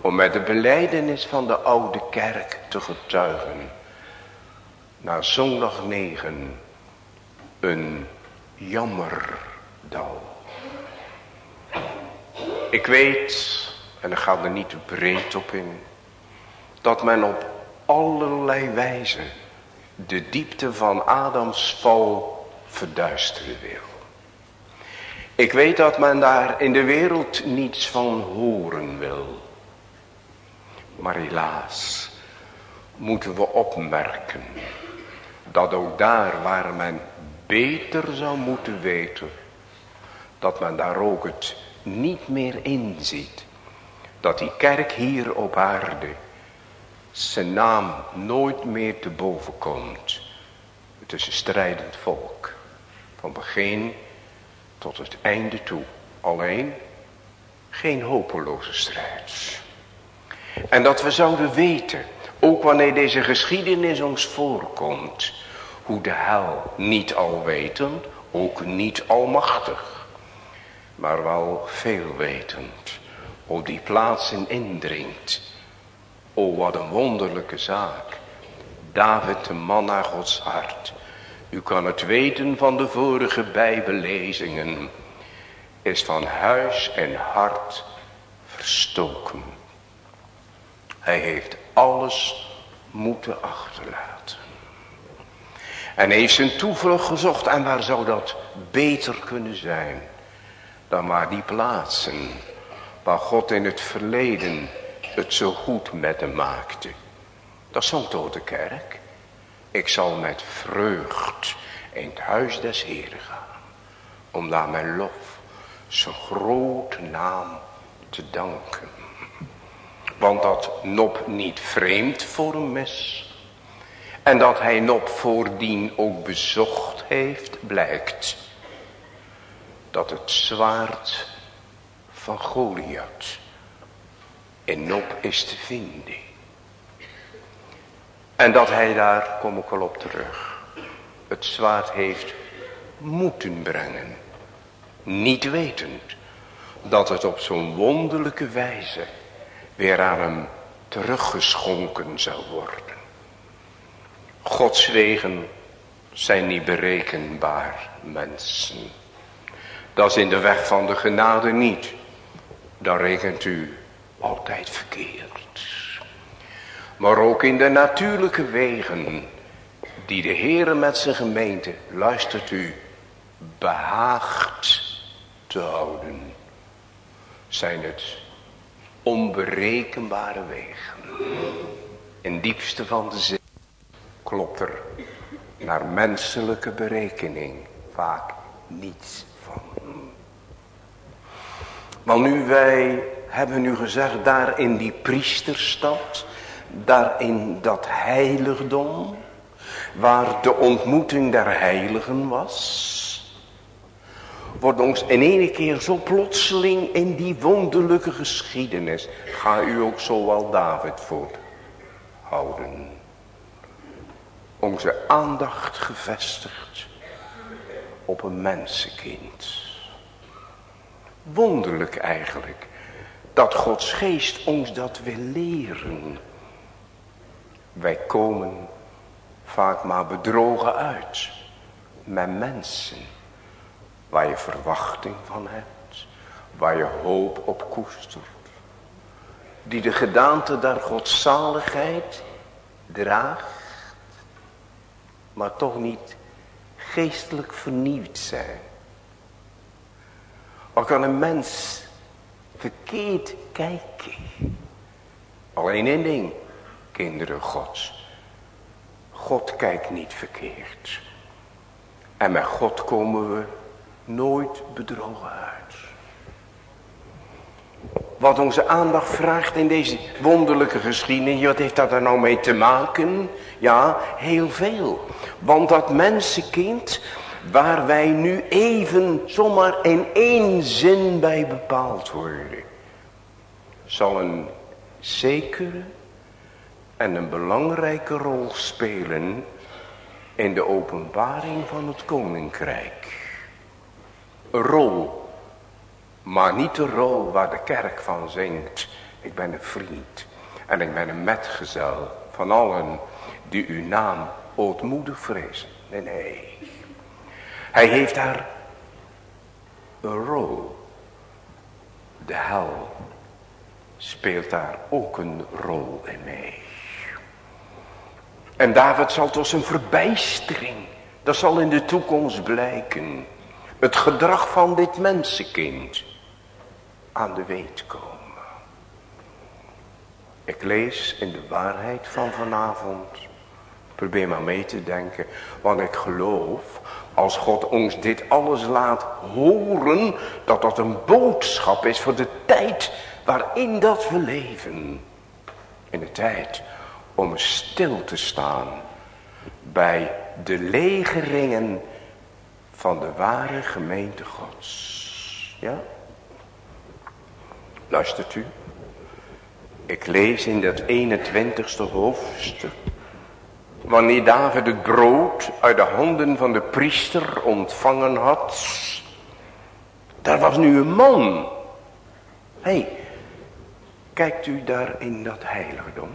om met de beleidenis van de oude kerk te getuigen. Na zondag 9 een jammerdal. Ik weet, en ik ga er niet te breed op in dat men op allerlei wijze de diepte van Adams val verduisteren wil. Ik weet dat men daar in de wereld niets van horen wil. Maar helaas moeten we opmerken dat ook daar waar men beter zou moeten weten, dat men daar ook het niet meer inziet. Dat die kerk hier op aarde zijn naam nooit meer te boven komt. Het is een strijdend volk. Van begin tot het einde toe. Alleen geen hopeloze strijd. En dat we zouden weten, ook wanneer deze geschiedenis ons voorkomt, hoe de hel niet alwetend, ook niet almachtig, maar wel veelwetend op die plaatsen indringt O wat een wonderlijke zaak. David de man naar Gods hart. U kan het weten van de vorige bijbellezingen. Is van huis en hart verstoken. Hij heeft alles moeten achterlaten. En heeft zijn toevlucht gezocht. En waar zou dat beter kunnen zijn. Dan maar die plaatsen. Waar God in het verleden het zo goed met hem maakte. Dat is zo'n de kerk. Ik zal met vreugd in het huis des Heren gaan. Om daar mijn lof, zijn grote naam te danken. Want dat Nop niet vreemd voor hem is. En dat hij Nop voordien ook bezocht heeft, blijkt. Dat het zwaard van Goliath in Nop is te vinden. En dat hij daar, kom ik wel op terug, het zwaard heeft moeten brengen. Niet wetend dat het op zo'n wonderlijke wijze weer aan hem teruggeschonken zou worden. Gods wegen zijn niet berekenbaar, mensen. Dat is in de weg van de genade niet. Dan rekent u altijd verkeerd. Maar ook in de natuurlijke wegen die de Heere met zijn gemeente, luistert u, behaagt te houden, zijn het onberekenbare wegen. In diepste van de zin klopt er naar menselijke berekening vaak niets van. Want nu wij hebben nu gezegd daar in die priesterstad, daar in dat heiligdom, waar de ontmoeting der heiligen was, wordt ons in één keer zo plotseling in die wonderlijke geschiedenis, ga u ook zo wel David voorhouden, onze aandacht gevestigd op een mensenkind. Wonderlijk eigenlijk, dat Gods geest ons dat wil leren. Wij komen vaak maar bedrogen uit met mensen waar je verwachting van hebt, waar je hoop op koestert, die de gedaante der godzaligheid draagt, maar toch niet geestelijk vernieuwd zijn. Al kan een mens verkeerd kijken. Alleen één ding, kinderen gods. God kijkt niet verkeerd. En met God komen we nooit bedrogen uit. Wat onze aandacht vraagt in deze wonderlijke geschiedenis, wat heeft dat er nou mee te maken? Ja, heel veel. Want dat mensenkind, waar wij nu even zomaar in één zin bij bepaald worden, zal een zekere en een belangrijke rol spelen in de openbaring van het koninkrijk. Rol, maar niet de rol waar de kerk van zingt. Ik ben een vriend en ik ben een metgezel van allen die uw naam ootmoedig vrezen. Nee, nee. Hij heeft daar een rol. De hel speelt daar ook een rol in mee. En David zal tot zijn verbijstering, dat zal in de toekomst blijken, het gedrag van dit mensenkind aan de weet komen. Ik lees in de waarheid van vanavond, probeer maar mee te denken, want ik geloof als God ons dit alles laat horen, dat dat een boodschap is voor de tijd waarin dat we leven. In de tijd om stil te staan bij de legeringen van de ware gemeente gods. Ja? Luistert u? Ik lees in dat 21ste hoofdstuk. Wanneer David het brood uit de handen van de priester ontvangen had. Daar was nu een man. Hé, hey, kijkt u daar in dat heiligdom?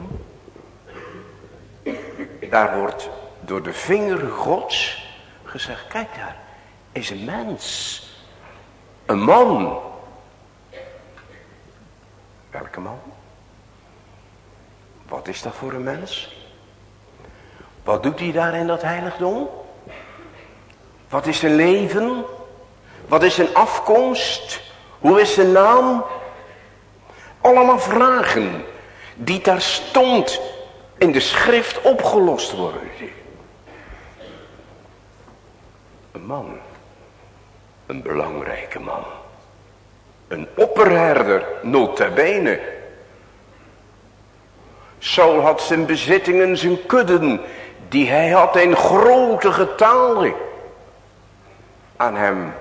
Daar wordt door de vinger gods gezegd, kijk daar, is een mens. Een man. Welke man? Wat is dat voor een mens? Wat doet hij daar in dat heiligdom? Wat is zijn leven? Wat is zijn afkomst? Hoe is zijn naam? Allemaal vragen die daar stond in de schrift opgelost worden. Een man. Een belangrijke man. Een opperherder, notabene. Saul had zijn bezittingen, zijn kudden, die hij had in grote getalen, aan hem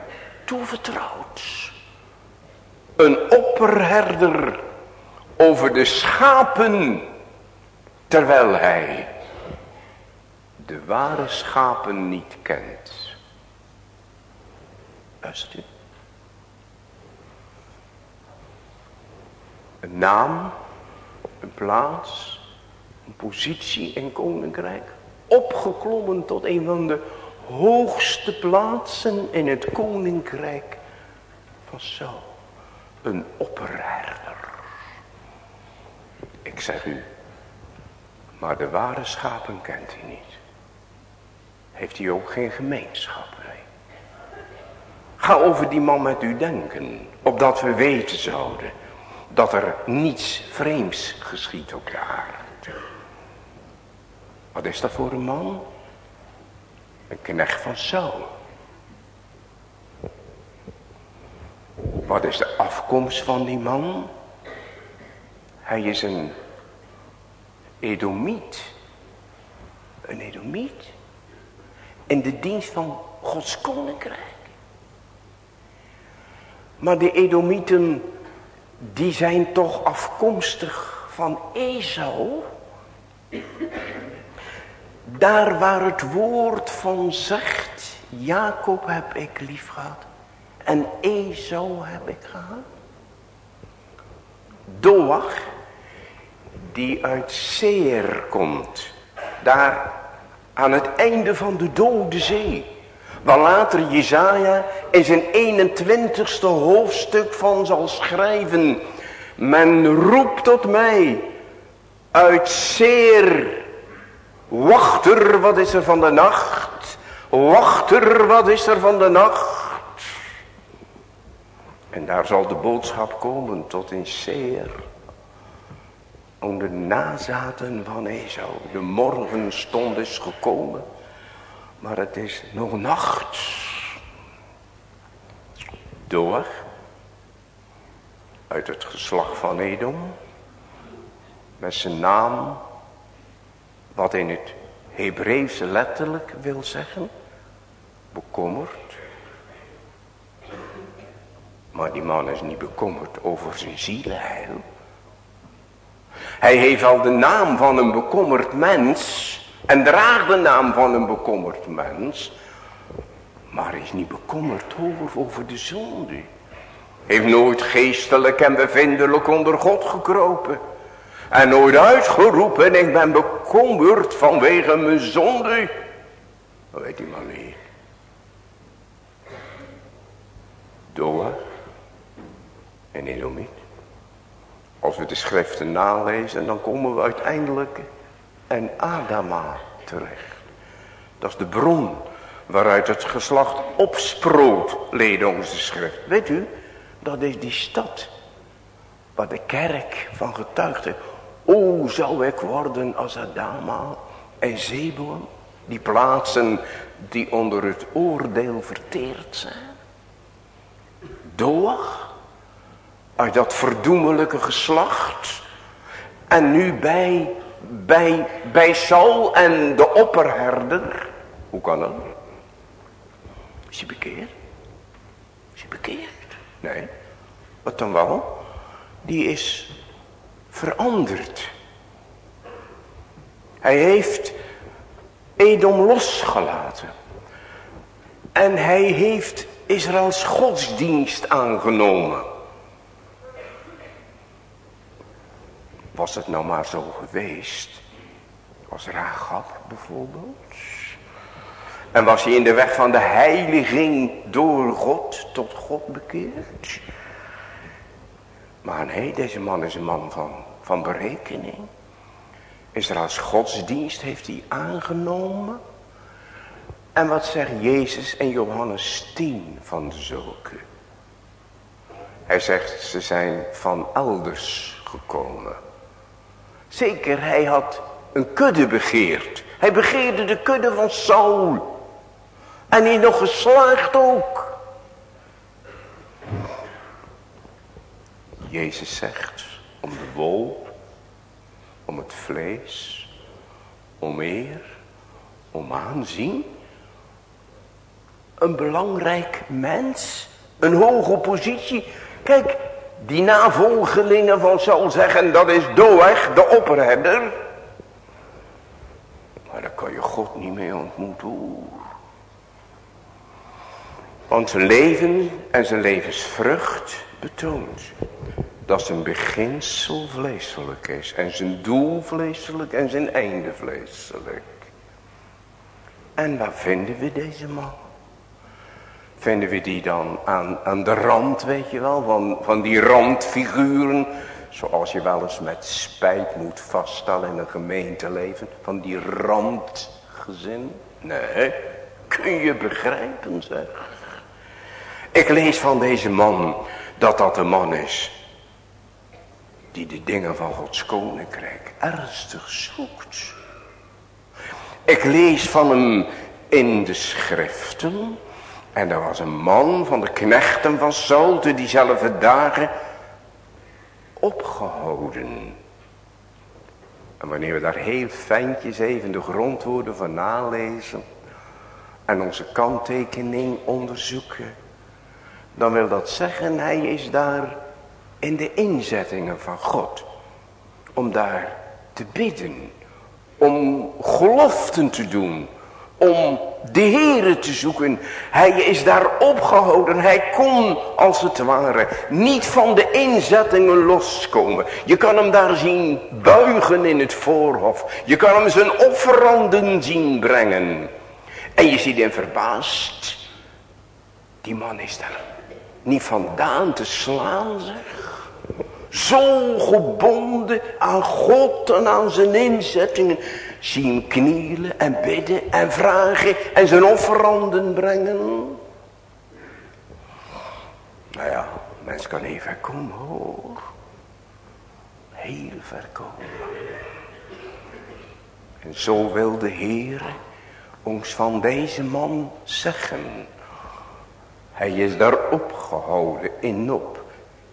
toevertrouwd. Een opperherder over de schapen Terwijl hij de ware schapen niet kent. Luister u. Een naam, een plaats, een positie in koninkrijk. Opgeklommen tot een van de hoogste plaatsen in het koninkrijk van zo. Een opperherder. Ik zeg u, maar de ware schapen kent hij niet. heeft hij ook geen gemeenschap mee. Ga over die man met u denken, opdat we weten zouden dat er niets vreemds geschiet op de aarde. Wat is dat voor een man? Een knecht van Saul. Wat is de afkomst van die man? Hij is een Edomiet. Een Edomiet. In de dienst van Gods koninkrijk. Maar de Edomieten, die zijn toch afkomstig van Esau. Daar waar het woord van zegt, Jacob heb ik lief gehad en Esau heb ik gehad. Doach, die uit Seer komt, daar aan het einde van de dode zee. Waar later Jezaja in zijn 21ste hoofdstuk van zal schrijven. Men roept tot mij uit Seer. Wachter, wat is er van de nacht? Wachter, wat is er van de nacht? En daar zal de boodschap komen tot in Seer. Om de nazaten van Esau. De morgenstond is gekomen. Maar het is nog nacht. Door. Uit het geslacht van Edom. Met zijn naam. Wat in het Hebreeuwse letterlijk wil zeggen. Bekommerd. Maar die man is niet bekommerd over zijn zielenheil. Hij heeft al de naam van een bekommerd mens. En draagt de naam van een bekommerd mens. Maar is niet bekommerd over, over de zonde. Heeft nooit geestelijk en bevindelijk onder God gekropen. En nooit uitgeroepen, ik ben bekommerd vanwege mijn zonde. Dat weet hij maar niet. Door en Edomiet. Als we de schriften nalezen, dan komen we uiteindelijk en Adama terecht. Dat is de bron waaruit het geslacht opsproot, leed onze schrift. Weet u, dat is die stad waar de kerk van getuigde. O, zou ik worden als Adama en Zebon, die plaatsen die onder het oordeel verteerd zijn. Doag, uit dat verdoemelijke geslacht. En nu bij, bij, bij Saul en de opperherder. Hoe kan dat? Is hij bekeerd? Is hij bekeerd? Nee. Wat dan wel? Die is veranderd. Hij heeft Edom losgelaten. En hij heeft Israëls godsdienst aangenomen. Was het nou maar zo geweest. Als Rahab bijvoorbeeld. En was hij in de weg van de heiliging door God tot God bekeerd. Maar nee, deze man is een man van, van berekening. Israëls godsdienst heeft hij aangenomen. En wat zegt Jezus in Johannes 10 van de? Hij zegt, ze zijn van elders gekomen. Zeker, hij had een kudde begeerd. Hij begeerde de kudde van Saul. En hij nog geslaagd ook. Jezus zegt, om de wol, om het vlees, om eer, om aanzien. Een belangrijk mens, een hoge positie. Kijk, die navolgelingen van Saul zeggen dat is Doeg, de opperherder. Maar daar kan je God niet mee ontmoeten. Want zijn leven en zijn levensvrucht betoont dat zijn beginsel vleeselijk is. En zijn doel vleeselijk en zijn einde vleeselijk. En waar vinden we deze man? Vinden we die dan aan, aan de rand, weet je wel, van, van die randfiguren. Zoals je wel eens met spijt moet vaststellen in een gemeenteleven. Van die randgezin. Nee, kun je begrijpen zeg. Ik lees van deze man dat dat een man is. Die de dingen van Gods koninkrijk ernstig zoekt. Ik lees van hem in de schriften. En er was een man van de knechten van Saul te diezelfde dagen opgehouden. En wanneer we daar heel fijntjes even de grondwoorden van nalezen en onze kanttekening onderzoeken, dan wil dat zeggen, hij is daar in de inzettingen van God. Om daar te bidden, om geloften te doen, om de Heere te zoeken. Hij is daar opgehouden. Hij kon als het ware niet van de inzettingen loskomen. Je kan hem daar zien buigen in het voorhof. Je kan hem zijn offeranden zien brengen. En je ziet hem verbaasd. Die man is daar niet vandaan te slaan zeg. Zo gebonden aan God en aan zijn inzettingen. Zie hem knielen en bidden en vragen en zijn offeranden brengen. Nou ja, mens kan ver komen hoor. Heel ver komen. En zo wil de Heer ons van deze man zeggen. Hij is daar opgehouden in op,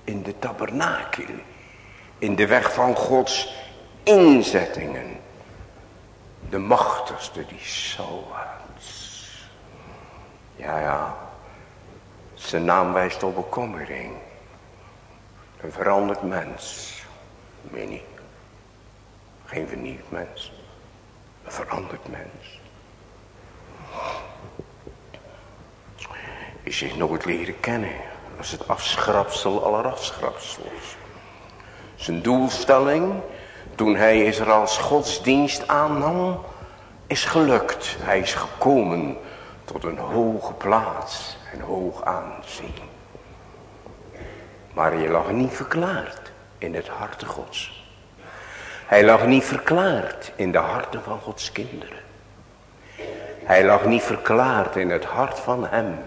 in de tabernakel, in de weg van Gods inzettingen. De machtigste die zo had. Ja, ja. Zijn naam wijst op bekommering. Een veranderd mens. Mini. Geen vernieuwd mens. Een veranderd mens. Je zich nooit leren kennen. Als het afschrapsel aller afschrapsels. Zijn doelstelling toen hij Israëls godsdienst aannam, is gelukt. Hij is gekomen tot een hoge plaats en hoog aanzien. Maar hij lag niet verklaard in het harte gods. Hij lag niet verklaard in de harten van Gods kinderen. Hij lag niet verklaard in het hart van hem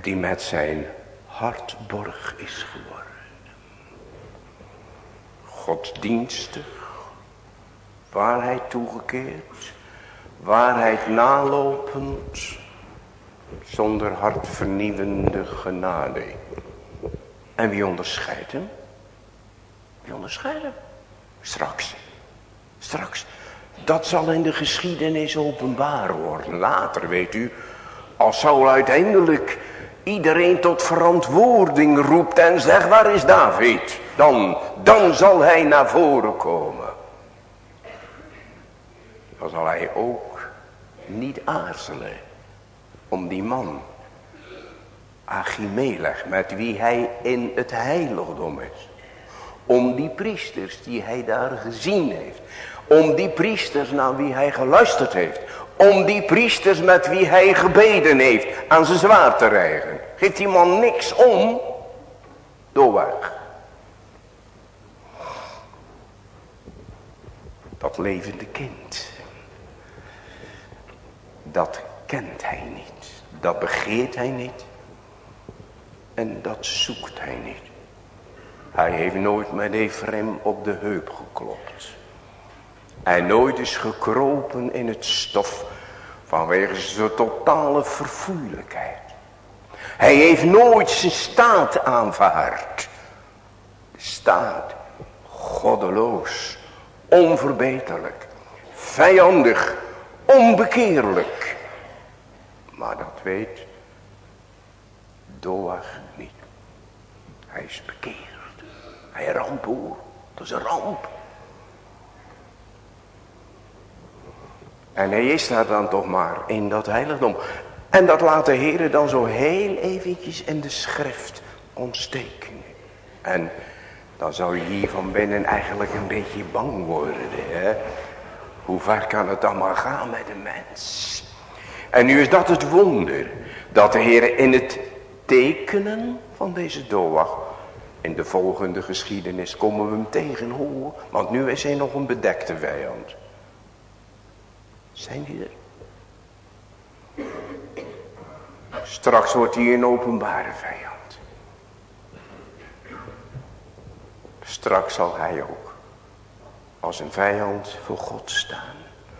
die met zijn hart borg is geworden godsdienstig, waarheid toegekeerd, waarheid nalopend, zonder hartvernieuwende genade. En wie onderscheidt hem? Wie onderscheidt hem? Straks. Straks. Dat zal in de geschiedenis openbaar worden. Later, weet u, als Saul uiteindelijk iedereen tot verantwoording roept en zegt, waar is David? Dan, dan zal hij naar voren komen. Dan zal hij ook niet aarzelen om die man, Achimelech, met wie hij in het heiligdom is. Om die priesters die hij daar gezien heeft. Om die priesters naar wie hij geluisterd heeft. Om die priesters met wie hij gebeden heeft aan zijn zwaard te rijgen. Geeft die man niks om. Doorweg. Dat levende kind. Dat kent hij niet. Dat begeert hij niet. En dat zoekt hij niet. Hij heeft nooit met Ephraim op de heup geklopt. Hij nooit is gekropen in het stof vanwege zijn totale verfoeilijkheid. Hij heeft nooit zijn staat aanvaard. De staat goddeloos, onverbeterlijk, vijandig, onbekeerlijk. Maar dat weet Doag niet. Hij is bekeerd. Hij ramp hoor. Dat is een ramp. En hij is daar dan toch maar in dat heiligdom. En dat laat de Heer dan zo heel eventjes in de schrift ontsteken. En dan zou je hier van binnen eigenlijk een beetje bang worden. Hè? Hoe ver kan het maar gaan met een mens? En nu is dat het wonder. Dat de Heer in het tekenen van deze doag. In de volgende geschiedenis komen we hem tegen hoor. Want nu is hij nog een bedekte vijand. Zijn die er? Straks wordt hij een openbare vijand. Straks zal hij ook als een vijand voor God staan.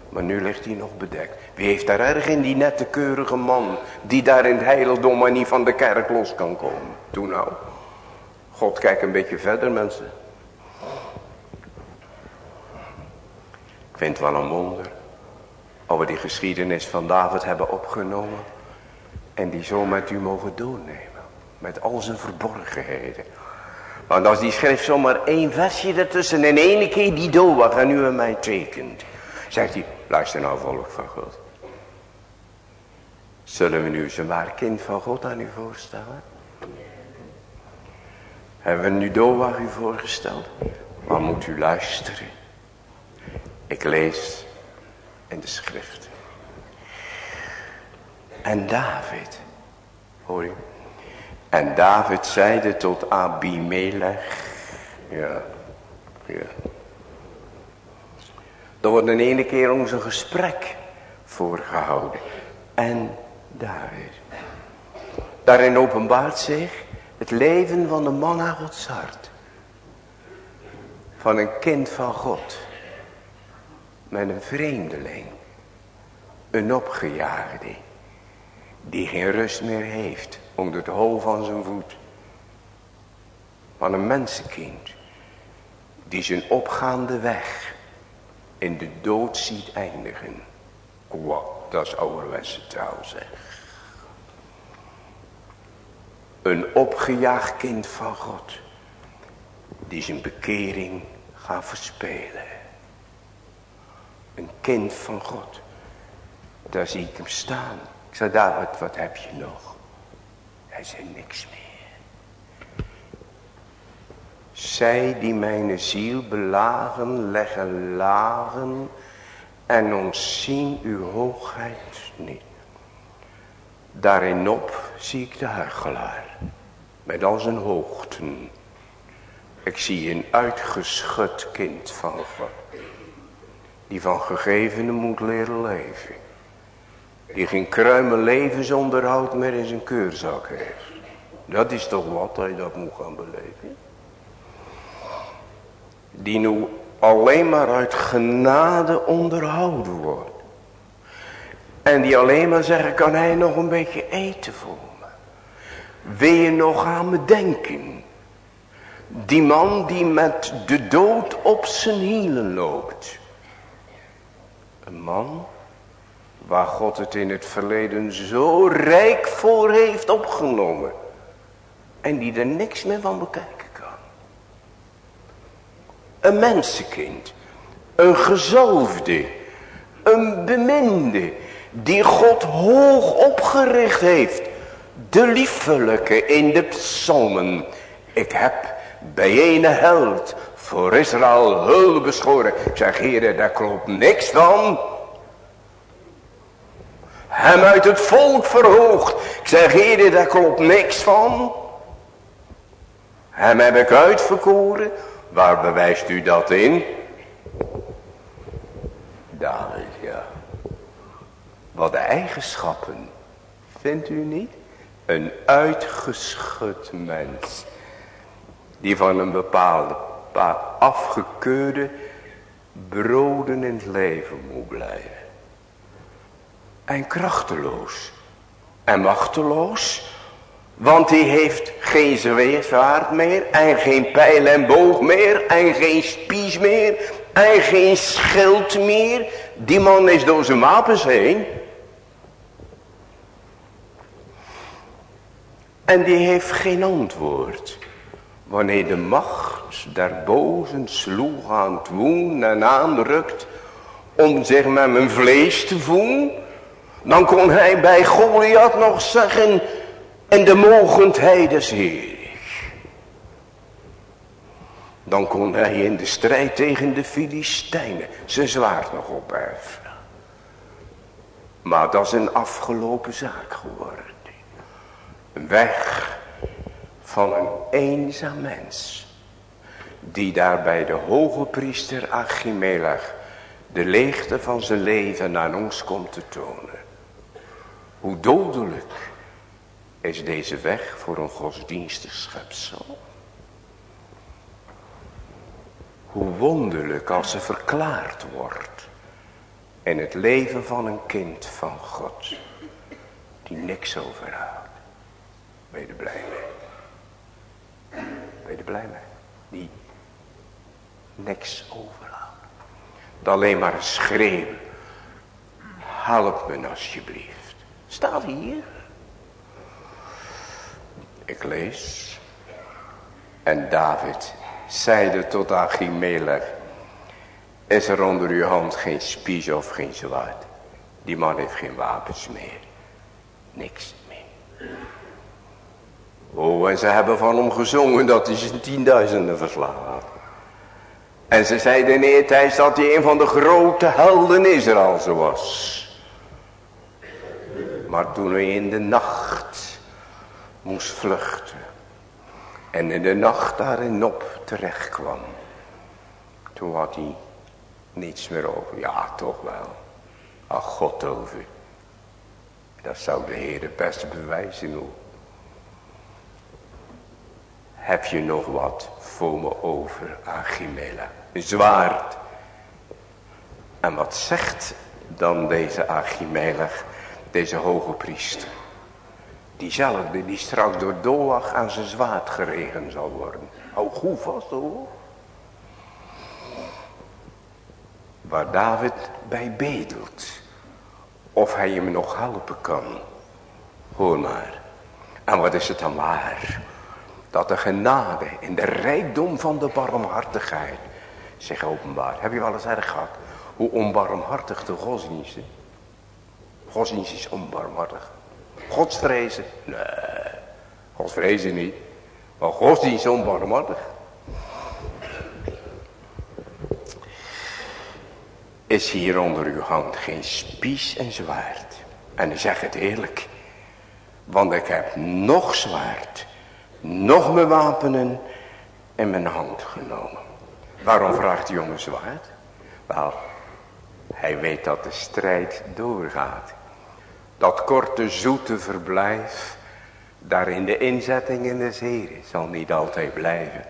Maar nu ligt hij nog bedekt. Wie heeft daar erg in die nette keurige man. Die daar in het heiligdom maar niet van de kerk los kan komen. Doe nou. God kijkt een beetje verder mensen. Ik vind het wel een wonder. Of we die geschiedenis van David hebben opgenomen. En die zo met u mogen doornemen. Met al zijn verborgenheden. Want als die schrift zomaar één versje ertussen en ene keer die dood aan u en mij tekent. Zegt hij, luister nou volk van God. Zullen we nu waar kind van God aan u voorstellen? Hebben we nu Doa u voorgesteld? Maar moet u luisteren. Ik lees in de schrift. En David, hoor je? En David zeide tot Abimelech, ja, ja. Er wordt een ene keer onze gesprek voorgehouden. En David. Daarin openbaart zich het leven van de man naar Gods hart. Van een kind van God. Met een vreemdeling. Een opgejaagde. Die geen rust meer heeft onder het hol van zijn voet. Van een mensenkind. Die zijn opgaande weg in de dood ziet eindigen. Wat, dat is ouderwetse taal zeg. Een opgejaagd kind van God. Die zijn bekering gaat verspelen. Een kind van God. Daar zie ik hem staan. Ik zei, David, wat heb je nog? Hij zei, niks meer. Zij die mijn ziel belagen, leggen lagen en ontzien uw hoogheid niet. Daarin op zie ik de huichelaar met al zijn hoogten. Ik zie een uitgeschud kind van God. Die van gegevene moet leren leven. Die geen kruimen levensonderhoud meer in zijn keurzak heeft. Dat is toch wat hij dat moet gaan beleven. Die nu alleen maar uit genade onderhouden wordt. En die alleen maar zeggen, kan hij nog een beetje eten voor me? Wil je nog aan me denken? Die man die met de dood op zijn hielen loopt. Een man waar God het in het verleden zo rijk voor heeft opgenomen. En die er niks meer van bekijken kan. Een mensenkind. Een gezalfde. Een beminde. Die God hoog opgericht heeft. De liefelijke in de psalmen. Ik heb bij een held voor Israël hulp beschoren. Ik zeg heren daar klopt niks van. Hem uit het volk verhoogd. Ik zeg heren daar klopt niks van. Hem heb ik uitverkoren. Waar bewijst u dat in? David, ja. Wat eigenschappen, vindt u niet? Een uitgeschud mens. Die van een bepaalde paar afgekeurde broden in het leven moet blijven. En krachteloos. En machteloos. Want die heeft geen zwaard meer. En geen pijl en boog meer. En geen spies meer. En geen schild meer. Die man is door zijn wapens heen. En die heeft geen antwoord. Wanneer de macht der bozen sloeg aan het woen en aanrukt. Om zich met mijn vlees te voelen. Dan kon hij bij Goliath nog zeggen. En de mogendheid des Heer. Dan kon hij in de strijd tegen de Filistijnen zijn zwaard nog opheffen. Maar dat is een afgelopen zaak geworden. Weg van een eenzaam mens. Die daar bij de hoge priester Achimelech de leegte van zijn leven aan ons komt te tonen. Hoe dodelijk is deze weg voor een godsdienstig schepsel. Hoe wonderlijk als ze verklaard wordt in het leven van een kind van God. Die niks overhoudt. Ben je er blij mee? Ben je er blij mee? Die niks overhoudt. Dat alleen maar een schreeuw. Help me alsjeblieft. Staat hier. Ik lees. En David zeide tot Achimelech. Is er onder uw hand geen spies of geen zwaard? Die man heeft geen wapens meer. Niks meer. Oh, en ze hebben van hem gezongen dat hij zijn tienduizenden verslagen had. En ze zeiden eertijds dat hij een van de grote helden Israëls was. Maar toen hij in de nacht moest vluchten. En in de nacht daarin op terecht kwam. Toen had hij niets meer over. Ja, toch wel. Ach, God over. Dat zou de Heer best bewijzen hoe. Heb je nog wat voor me over, Achimela? Een zwaard. En wat zegt dan deze Achimelech, deze hoge priester? Diezelfde die straks door Doag aan zijn zwaard geregen zal worden. Hou goed vast hoor. Waar David bij bedelt. Of hij hem nog helpen kan. Hoor maar. En wat is het dan waar? Dat de genade in de rijkdom van de barmhartigheid zich openbaart. Heb je wel eens erg gehad? Hoe onbarmhartig de godsdienst is. Godsdienst is onbarmhartig. Godsvrezen? Nee, godsvrezen niet. Maar godsdienst is onbarmhartig. Is hier onder uw hand geen spies en zwaard. En ik zeg het eerlijk. Want ik heb nog zwaard. Nog mijn wapenen in mijn hand genomen. Waarom vraagt de jongen zwaard? Wel, hij weet dat de strijd doorgaat. Dat korte zoete verblijf, daarin de inzetting in de Heer zal niet altijd blijven.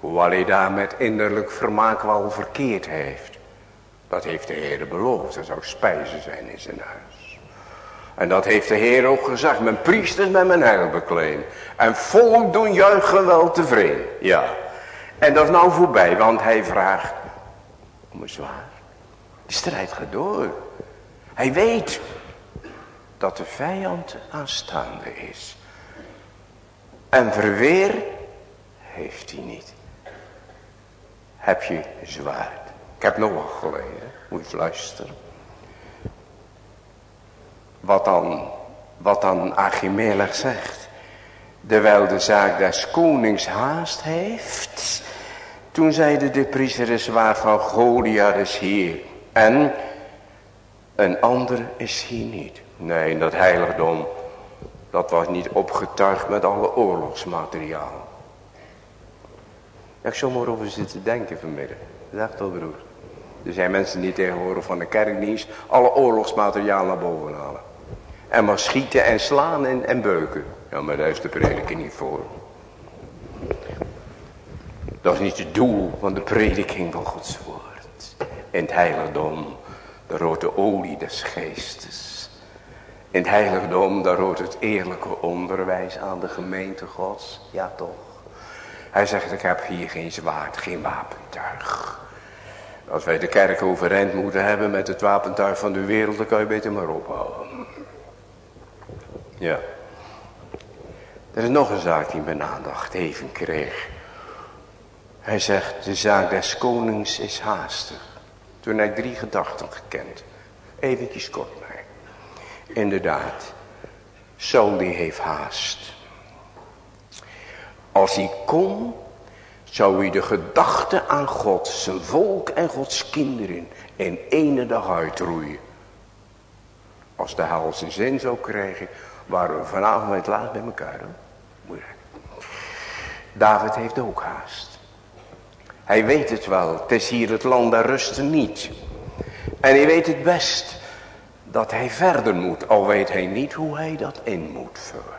Hoewel hij daar met innerlijk vermaak wel verkeerd heeft. Dat heeft de Heer beloofd, er zou spijzen zijn in zijn huis. En dat heeft de Heer ook gezegd, mijn priesters met mijn heil bekleen. En volk doen juichen wel tevreden, ja. En dat is nou voorbij, want hij vraagt om een zwaar. De strijd gaat door. Hij weet dat de vijand aanstaande is. En verweer heeft hij niet. Heb je zwaard. Ik heb nog wat gelezen. Moet je luisteren. Wat dan, wat dan Achimelech zegt. Terwijl de zaak des konings haast heeft. Toen zeide de priester is waar van Goliath is hier. En een ander is hier niet. Nee, dat heiligdom, dat was niet opgetuigd met alle oorlogsmateriaal. ik zal maar over zitten denken vanmiddag. Echt wel broer. Er zijn mensen die tegenwoordig van de kerkdienst alle oorlogsmateriaal naar boven halen. En maar schieten en slaan en, en beuken. Ja, maar daar is de prediking niet voor. Dat is niet het doel van de prediking van Gods woord. In het heiligdom, de rode olie des geestes. In het heiligdom, daar hoort het eerlijke onderwijs aan de gemeente gods. Ja toch. Hij zegt, ik heb hier geen zwaard, geen wapentuig. Als wij de kerk overeind moeten hebben met het wapentuig van de wereld, dan kan je beter maar ophouden. Ja. Er is nog een zaak die mijn aandacht even kreeg. Hij zegt, de zaak des konings is haastig. Toen hij drie gedachten gekend. Eventjes kort maar. Inderdaad, Saul die heeft haast. Als hij kon, zou hij de gedachte aan God, zijn volk en Gods kinderen in ene dag uitroeien. Als de hel zijn zin zou krijgen, waren we vanavond het laat bij elkaar. Hoor. Moeilijk. David heeft ook haast. Hij weet het wel. Het is hier het land daar rusten niet. En hij weet het best dat hij verder moet, al weet hij niet hoe hij dat in moet vullen.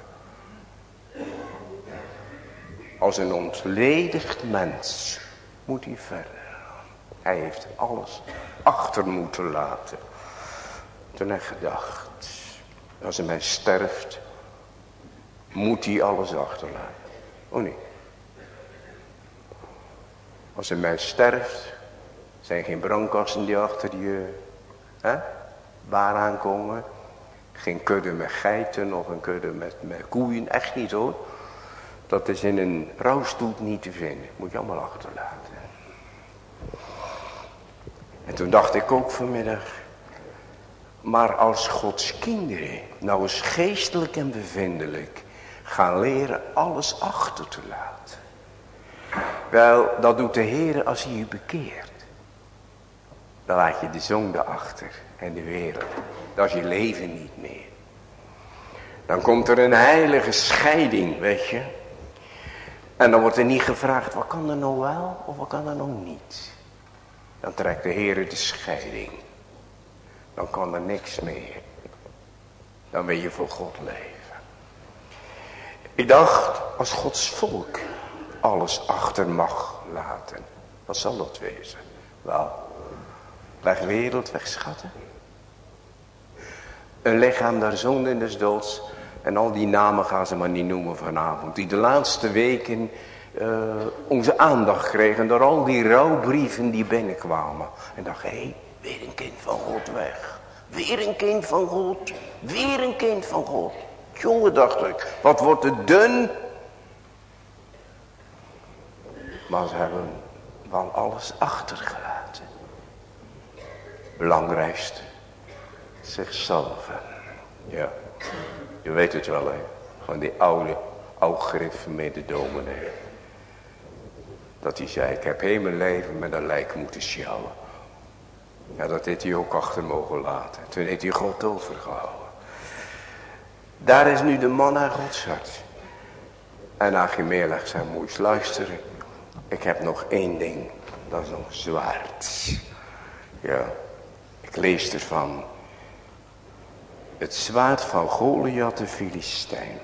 Als een ontledigd mens moet hij verder. Hij heeft alles achter moeten laten. Toen hij gedacht, als hij mij sterft, moet hij alles achterlaten. Oh nee. Als hij mij sterft, zijn geen brandkasten die achter je hè, waar aankomen. Geen kudde met geiten of een kudde met, met koeien, echt niet hoor. Dat is in een rouwstoet niet te vinden. Moet je allemaal achterlaten. En toen dacht ik ook vanmiddag. Maar als Gods kinderen nou eens geestelijk en bevindelijk gaan leren alles achter te laten. Wel, dat doet de Heer als hij je bekeert. Dan laat je de zonde achter en de wereld. Dat is je leven niet meer. Dan komt er een heilige scheiding, weet je. En dan wordt er niet gevraagd, wat kan er nou wel of wat kan er nou niet. Dan trekt de Heer de scheiding. Dan kan er niks meer. Dan wil je voor God leven. Ik dacht, als Gods volk alles achter mag laten. Wat zal dat wezen? Wel, weg wereld, weg schatten. Een lichaam der zonde en des doods. En al die namen gaan ze maar niet noemen vanavond. Die de laatste weken uh, onze aandacht kregen door al die rouwbrieven die binnenkwamen. En dacht, hé, weer een kind van God weg. Weer een kind van God. Weer een kind van God. Jongen, dacht ik, wat wordt het dun. Maar ze hebben wel alles achtergelaten. Belangrijkste, zichzelf. Ja, je weet het wel, hè. Van die oude, met de dominee. Dat hij zei, ik heb heel mijn leven met een lijk moeten sjouwen. Ja, dat heeft hij ook achter mogen laten. Toen heeft hij God overgehouden. Daar is nu de man naar Gods hart. En Achimelech zei, moest luisteren. Ik heb nog één ding. Dat is nog zwaard. Ja, ik lees ervan. Het zwaard van Goliath de Filistijn.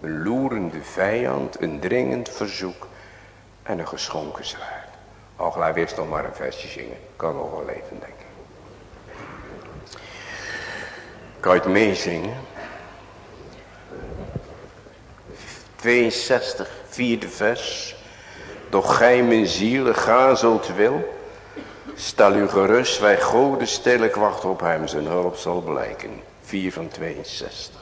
Een loerende vijand, een dringend verzoek en een geschonken zwaard. Al gelijk eerst nog maar een versje zingen. Kan nog wel even denken. Kan je het meezingen? 62, vierde vers. Doch gij mijn ziel gazelt wil. Stel u gerust, wij goden stil, ik wacht op hem, zijn hulp zal blijken. 4 van 62.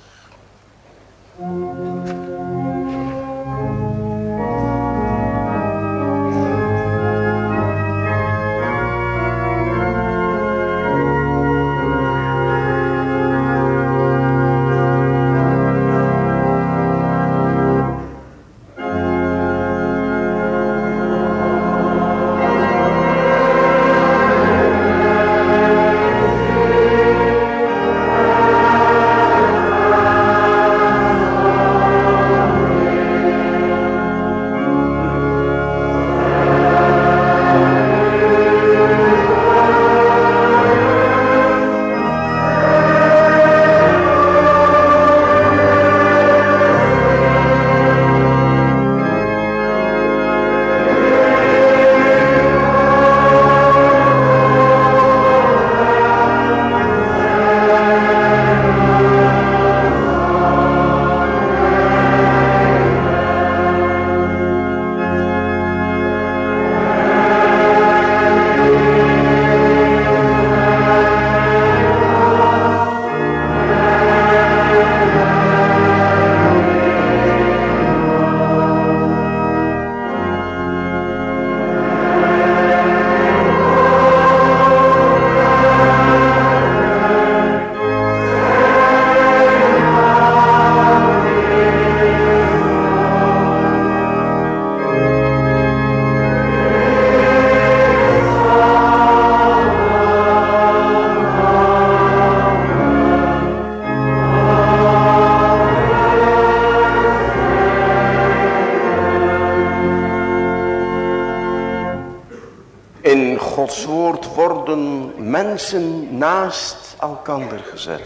Mensen naast elkander gezet.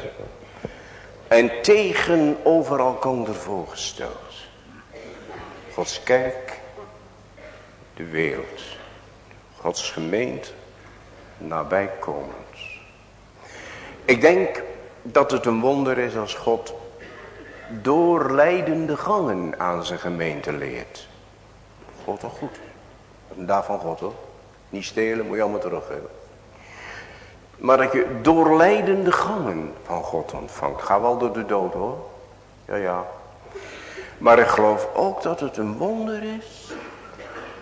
En tegenover elkander voorgesteld. Gods kerk, de wereld. Gods gemeente, nabijkomend. Ik denk dat het een wonder is als God doorleidende gangen aan zijn gemeente leert. God toch goed. Daarvan God hoor. Niet stelen, moet je allemaal teruggeven. Maar dat je doorleidende gangen van God ontvangt. Ga wel door de dood hoor. Ja, ja. Maar ik geloof ook dat het een wonder is.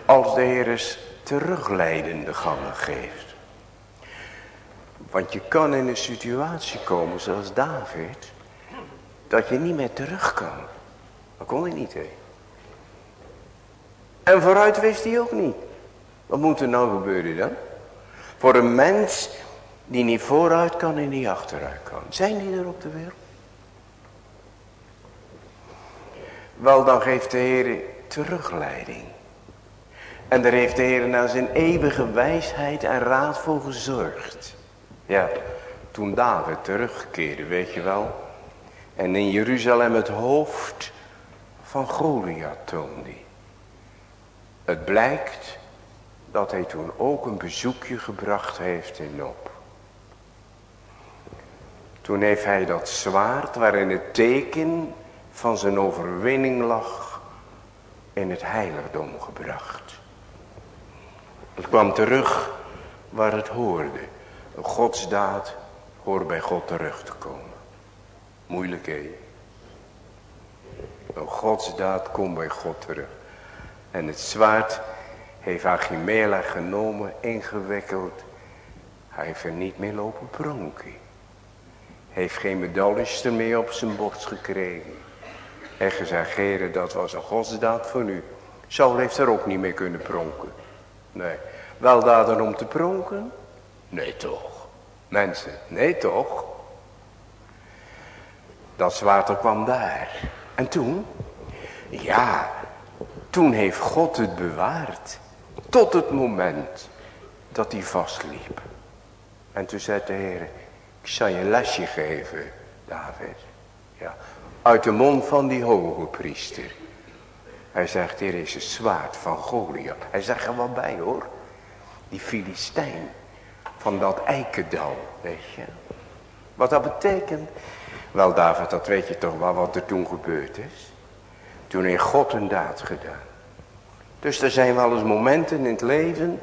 Als de Heer eens terugleidende gangen geeft. Want je kan in een situatie komen zoals David. Dat je niet meer terug kan. Dat kon hij niet heen. En vooruit wist hij ook niet. Wat moet er nou gebeuren dan? Voor een mens die niet vooruit kan en niet achteruit kan. Zijn die er op de wereld? Wel, dan geeft de Heer terugleiding. En daar heeft de Heer naar zijn eeuwige wijsheid en raad voor gezorgd. Ja, toen David terugkeerde, weet je wel. En in Jeruzalem het hoofd van Goliath toonde. Het blijkt dat hij toen ook een bezoekje gebracht heeft in. Toen heeft hij dat zwaard waarin het teken van zijn overwinning lag in het heiligdom gebracht. Het kwam terug waar het hoorde. Een godsdaad hoort bij God terug te komen. Moeilijk hé. Een godsdaad komt bij God terug. En het zwaard heeft Achimela genomen, ingewikkeld. Hij heeft er niet meer lopen pronken. Heeft geen medailles ermee op zijn borst gekregen. En gezegd, heren, dat was een godsdaad voor u. Saul heeft er ook niet mee kunnen pronken. Nee. Wel daden om te pronken? Nee toch. Mensen, nee toch. Dat zwaard kwam daar. En toen? Ja, toen heeft God het bewaard. Tot het moment dat hij vastliep. En toen zei de Heer, ik zal je een lesje geven, David. Ja, uit de mond van die hoge priester. Hij zegt, hier is een zwaard van Goliath. Hij zegt er wat bij hoor. Die Filistijn van dat eikendal, weet je. Wat dat betekent. Wel David, dat weet je toch wel wat er toen gebeurd is. Toen heeft God een daad gedaan. Dus er zijn wel eens momenten in het leven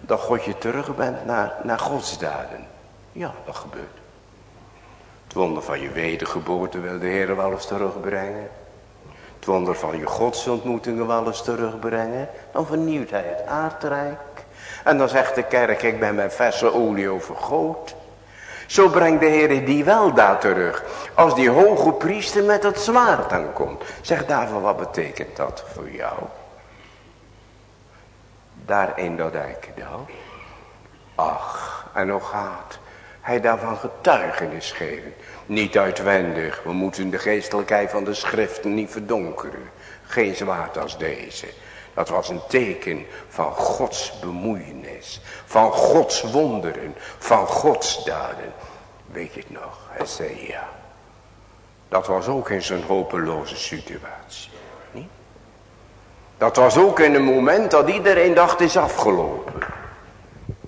dat God je terug bent naar, naar Gods daden. Ja, dat gebeurt. Het wonder van je wedergeboorte wil de Heer wel eens terugbrengen. Het wonder van je godsontmoetingen wel eens terugbrengen. Dan vernieuwt hij het aardrijk. En dan zegt de kerk, ik ben met verse olie overgoot. Zo brengt de Heer die wel daar terug. Als die hoge priester met het zwaard aankomt. Zeg daarvan, wat betekent dat voor jou? Daar in dat eikendal. Ach, en nog gaat hij daarvan getuigenis geven. Niet uitwendig, we moeten de geestelijkheid van de schriften niet verdonkeren. Geen zwaard als deze. Dat was een teken van Gods bemoeienis. Van Gods wonderen. Van Gods daden. Weet je het nog? Ja. Dat was ook in zo'n hopeloze situatie. Niet? Dat was ook in een moment dat iedereen dacht is afgelopen.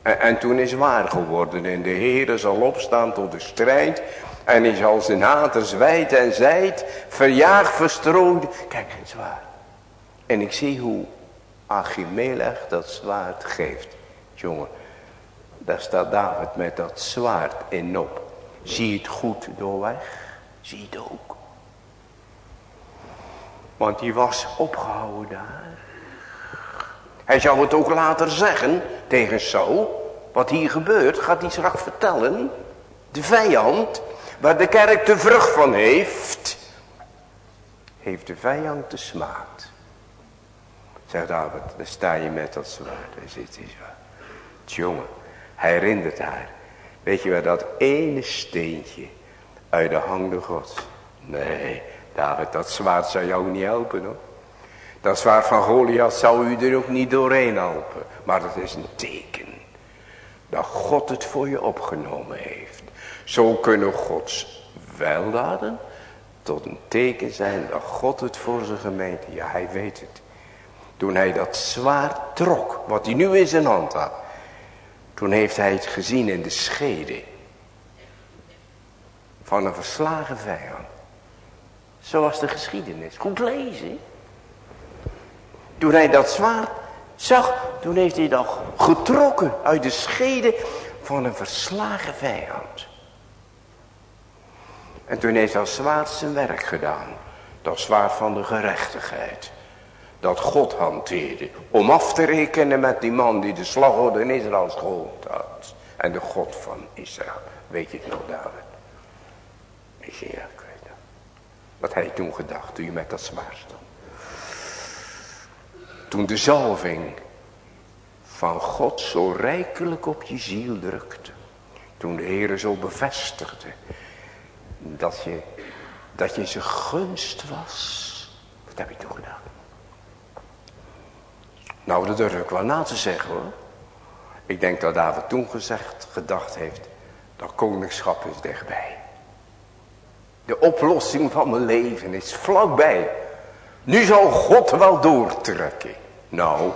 En, en toen is waar geworden. En de Heer zal opstaan tot de strijd. En hij zal zijn haters wijd en zijd. Verjaagd, verstrooid. Kijk, het zwaar. En ik zie hoe Achimelech dat zwaard geeft. Jongen, daar staat David met dat zwaard in op. Zie het goed doorweg? Zie het ook. Want die was opgehouden daar. Hij zou het ook later zeggen tegen Saul. Wat hier gebeurt, gaat hij straks vertellen. De vijand, waar de kerk de vrucht van heeft, heeft de vijand de smaad. Zegt David, daar sta je met dat zwaard. Hij zit hier zo. Jongen, hij herinnert haar. Weet je waar dat ene steentje uit de handen gods. Nee, David, dat zwaard zou jou niet helpen hoor. Dat zwaard van Goliath zou u er ook niet doorheen helpen. Maar het is een teken. Dat God het voor je opgenomen heeft. Zo kunnen Gods weldaden tot een teken zijn dat God het voor zijn gemeente. Ja hij weet het. Toen hij dat zwaard trok. Wat hij nu in zijn hand had. Toen heeft hij het gezien in de schede. Van een verslagen vijand. Zoals de geschiedenis. Goed lezen. Toen hij dat zwaard zag, toen heeft hij dat getrokken uit de schede van een verslagen vijand. En toen heeft dat zwaard zijn werk gedaan. Dat zwaard van de gerechtigheid. Dat God hanteerde. Om af te rekenen met die man die de slagorde in Israël geholpen had. En de God van Israël. Weet je het nog David? Zeg ja, ik weet dat. Wat hij toen gedacht toen je met dat zwaard stond. Toen de zalving van God zo rijkelijk op je ziel drukte. Toen de Heer zo bevestigde. Dat je, dat je zijn gunst was. Wat heb je toen gedaan? Nou, dat durf ik wel na te zeggen hoor. Ik denk dat David toen gezegd, gedacht heeft. Dat koningschap is dichtbij. De oplossing van mijn leven is vlakbij. Nu zal God wel doortrekken. Nou,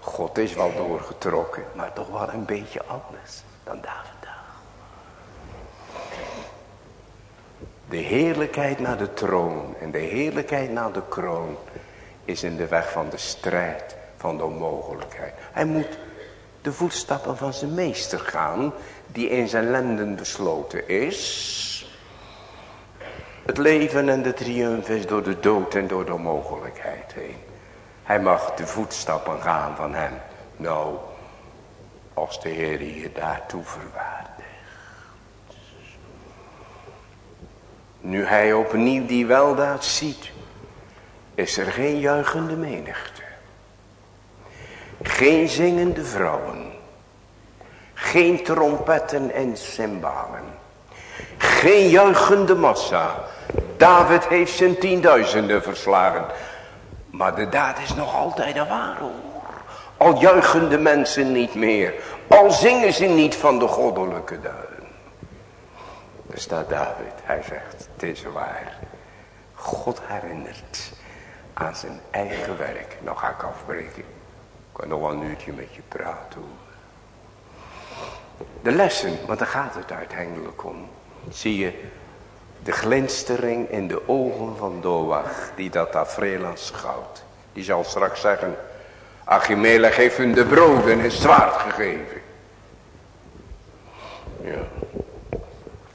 God is wel doorgetrokken, maar toch wel een beetje anders dan David. De heerlijkheid naar de troon en de heerlijkheid naar de kroon is in de weg van de strijd, van de onmogelijkheid. Hij moet de voetstappen van zijn meester gaan, die in zijn lenden besloten is. Het leven en de triumf is door de dood en door de onmogelijkheid heen. Hij mag de voetstappen gaan van hem. Nou, als de Heer je daartoe verwaardigt. Nu hij opnieuw die weldaad ziet, is er geen juichende menigte. Geen zingende vrouwen. Geen trompetten en cymbalen. Geen juichende massa. David heeft zijn tienduizenden verslagen. Maar de daad is nog altijd een waar Al juichen de mensen niet meer. Al zingen ze niet van de goddelijke duin. Er staat David. Hij zegt. Het is waar. God herinnert aan zijn eigen werk. Nou ga ik afbreken. Ik kan nog wel een uurtje met je praten. De lessen, want daar gaat het uiteindelijk om. Zie je de glinstering in de ogen van Doach, die dat tafereel aanschouwt. Die zal straks zeggen, Achimelech heeft hun de brood en zwaard gegeven. Ja.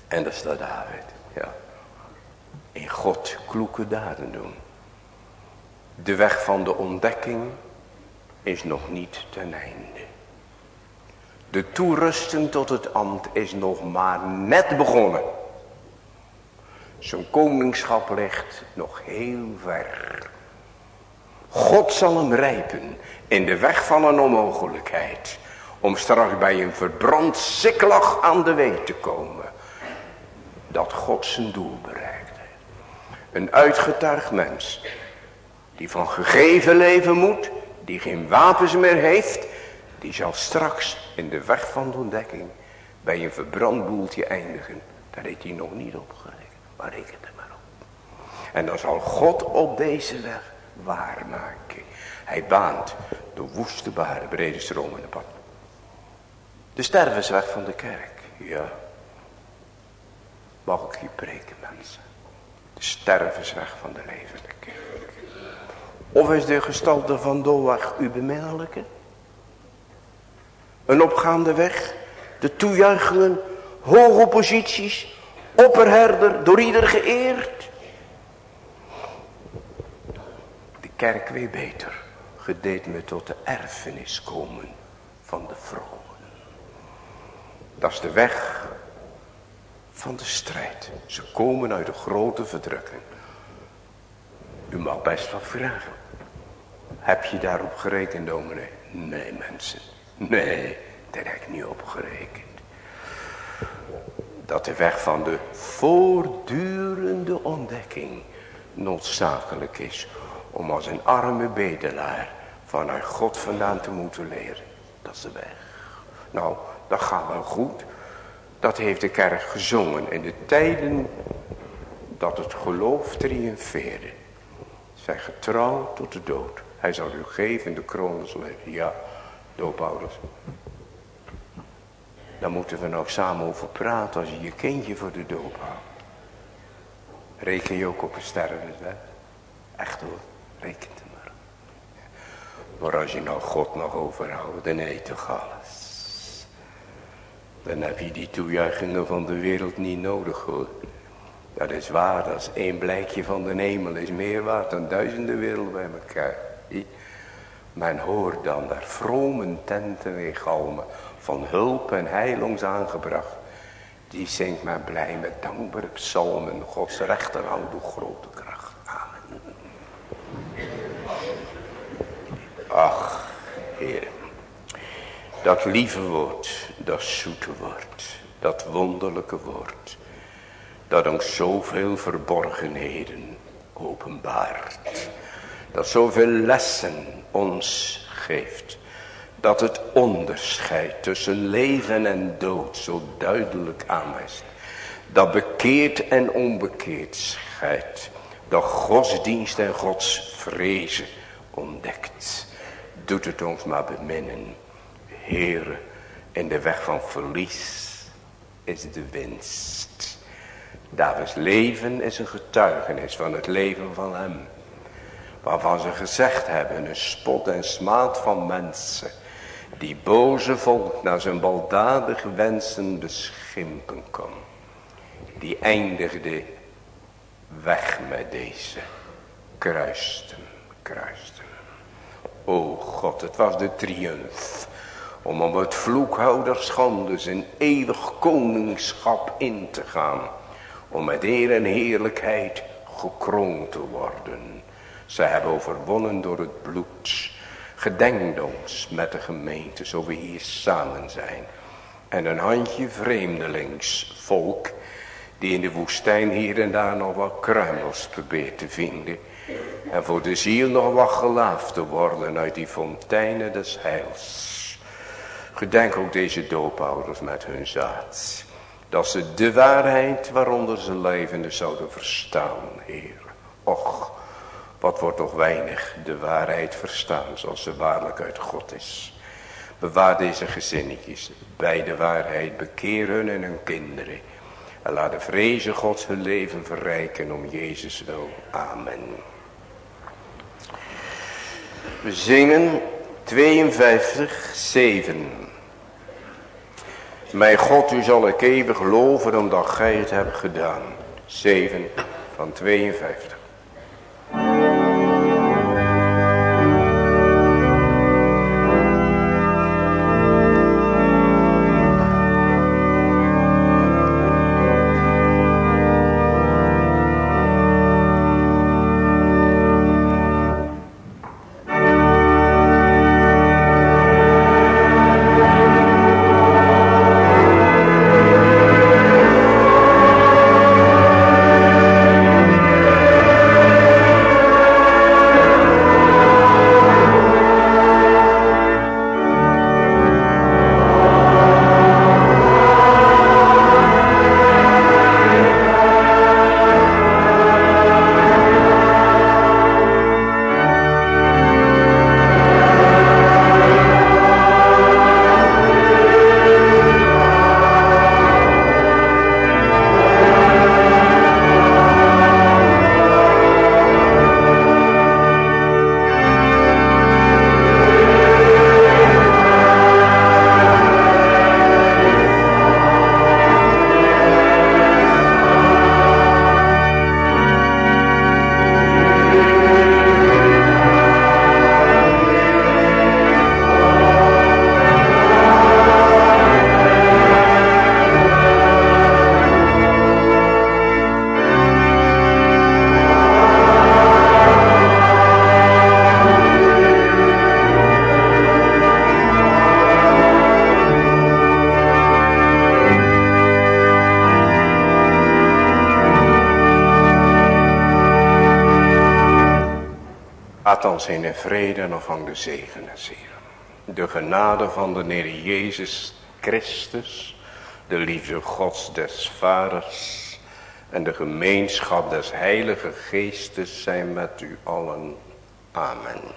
En dat staat David, ja. In God kloeke daden doen. De weg van de ontdekking is nog niet ten einde. De toerusting tot het ambt is nog maar net begonnen. Zijn koningschap ligt nog heel ver. God zal hem rijpen in de weg van een onmogelijkheid. Om straks bij een verbrand siklag aan de weg te komen. Dat God zijn doel bereikt Een uitgetuigd mens. Die van gegeven leven moet. Die geen wapens meer heeft. Die zal straks in de weg van de ontdekking. Bij een verbrand boeltje eindigen. Daar heeft hij nog niet op maar reken er maar op. En dan zal God op deze weg waarmaken. Hij baant de woeste baren, brede stromende pad. De stervensweg van de kerk. Ja. Mag ik je preken mensen. De stervensweg van de levende kerk. Of is de gestalte van Doach uw beminnelijke? Een opgaande weg. De toejuichingen. Hoge posities opperherder, door ieder geëerd. De kerk weet beter, gedeed me tot de erfenis komen van de vromen. Dat is de weg van de strijd. Ze komen uit de grote verdrukking. U mag best wat vragen. Heb je daarop gerekend, dominee? Nee, mensen. Nee, daar heb ik niet op gerekend dat de weg van de voortdurende ontdekking noodzakelijk is. Om als een arme bedelaar vanuit God vandaan te moeten leren. Dat is de weg. Nou, dat gaat wel goed. Dat heeft de kerk gezongen in de tijden dat het geloof triomfeerde. Zijn getrouw tot de dood. Hij zal u geven de kroon. Ja, Daar moeten we nog samen over praten als je je kindje voor de doop houdt. Reken je ook op een stervenswet? Echt hoor, reken het maar. Maar als je nou God nog overhoudt, dan eet toch alles. Dan heb je die toejuichingen van de wereld niet nodig hoor. Dat is waar, dat is één blijkje van de hemel is meer waard dan duizenden werelden bij elkaar. Men hoort dan daar vrome tenten weer van hulp en heil ons aangebracht. Die zingt men blij met dankbare psalmen. Gods rechterhand doet grote kracht. Amen. Ach, Heer. Dat lieve woord, dat zoete woord, dat wonderlijke woord. Dat ons zoveel verborgenheden openbaart. Dat zoveel lessen ons geeft dat het onderscheid tussen leven en dood zo duidelijk aanwijst. Dat bekeerd en onbekeerd scheidt. Dat godsdienst en godsvrezen ontdekt. Doet het ons maar beminnen. Heere, in de weg van verlies is de winst. Davids leven is een getuigenis van het leven van hem. Waarvan ze gezegd hebben, een spot en smaad van mensen die boze volk naar zijn baldadige wensen beschimpen kon. Die eindigde weg met deze. Kruisten, kruisten. O God, het was de triumf. Om op het vloekhouderschande zijn eeuwig koningschap in te gaan. Om met eer en heerlijkheid gekroond te worden. Ze hebben overwonnen door het bloed Gedenk ons met de gemeente zo we hier samen zijn. En een handje vreemdelingsvolk die in de woestijn hier en daar nog wat kruimels probeert te vinden. En voor de ziel nog wat gelaafd te worden uit die fonteinen des heils. Gedenk ook deze doopouders met hun zaad. Dat ze de waarheid waaronder ze levende zouden verstaan, Heer. Och, wat wordt toch weinig de waarheid verstaan zoals ze waarlijk uit God is. Bewaar deze gezinnetjes bij de waarheid. Bekeer hun en hun kinderen. En laat de vreze Gods hun leven verrijken om Jezus wil. Amen. We zingen 52, 7. Mijn God, u zal ik eeuwig loven omdat gij het hebt gedaan. 7 van 52. Althans in de vrede en van de zegen zeer. De genade van de Heer Jezus Christus, de liefde Gods des Vaders en de gemeenschap des Heilige Geestes zijn met u allen. Amen.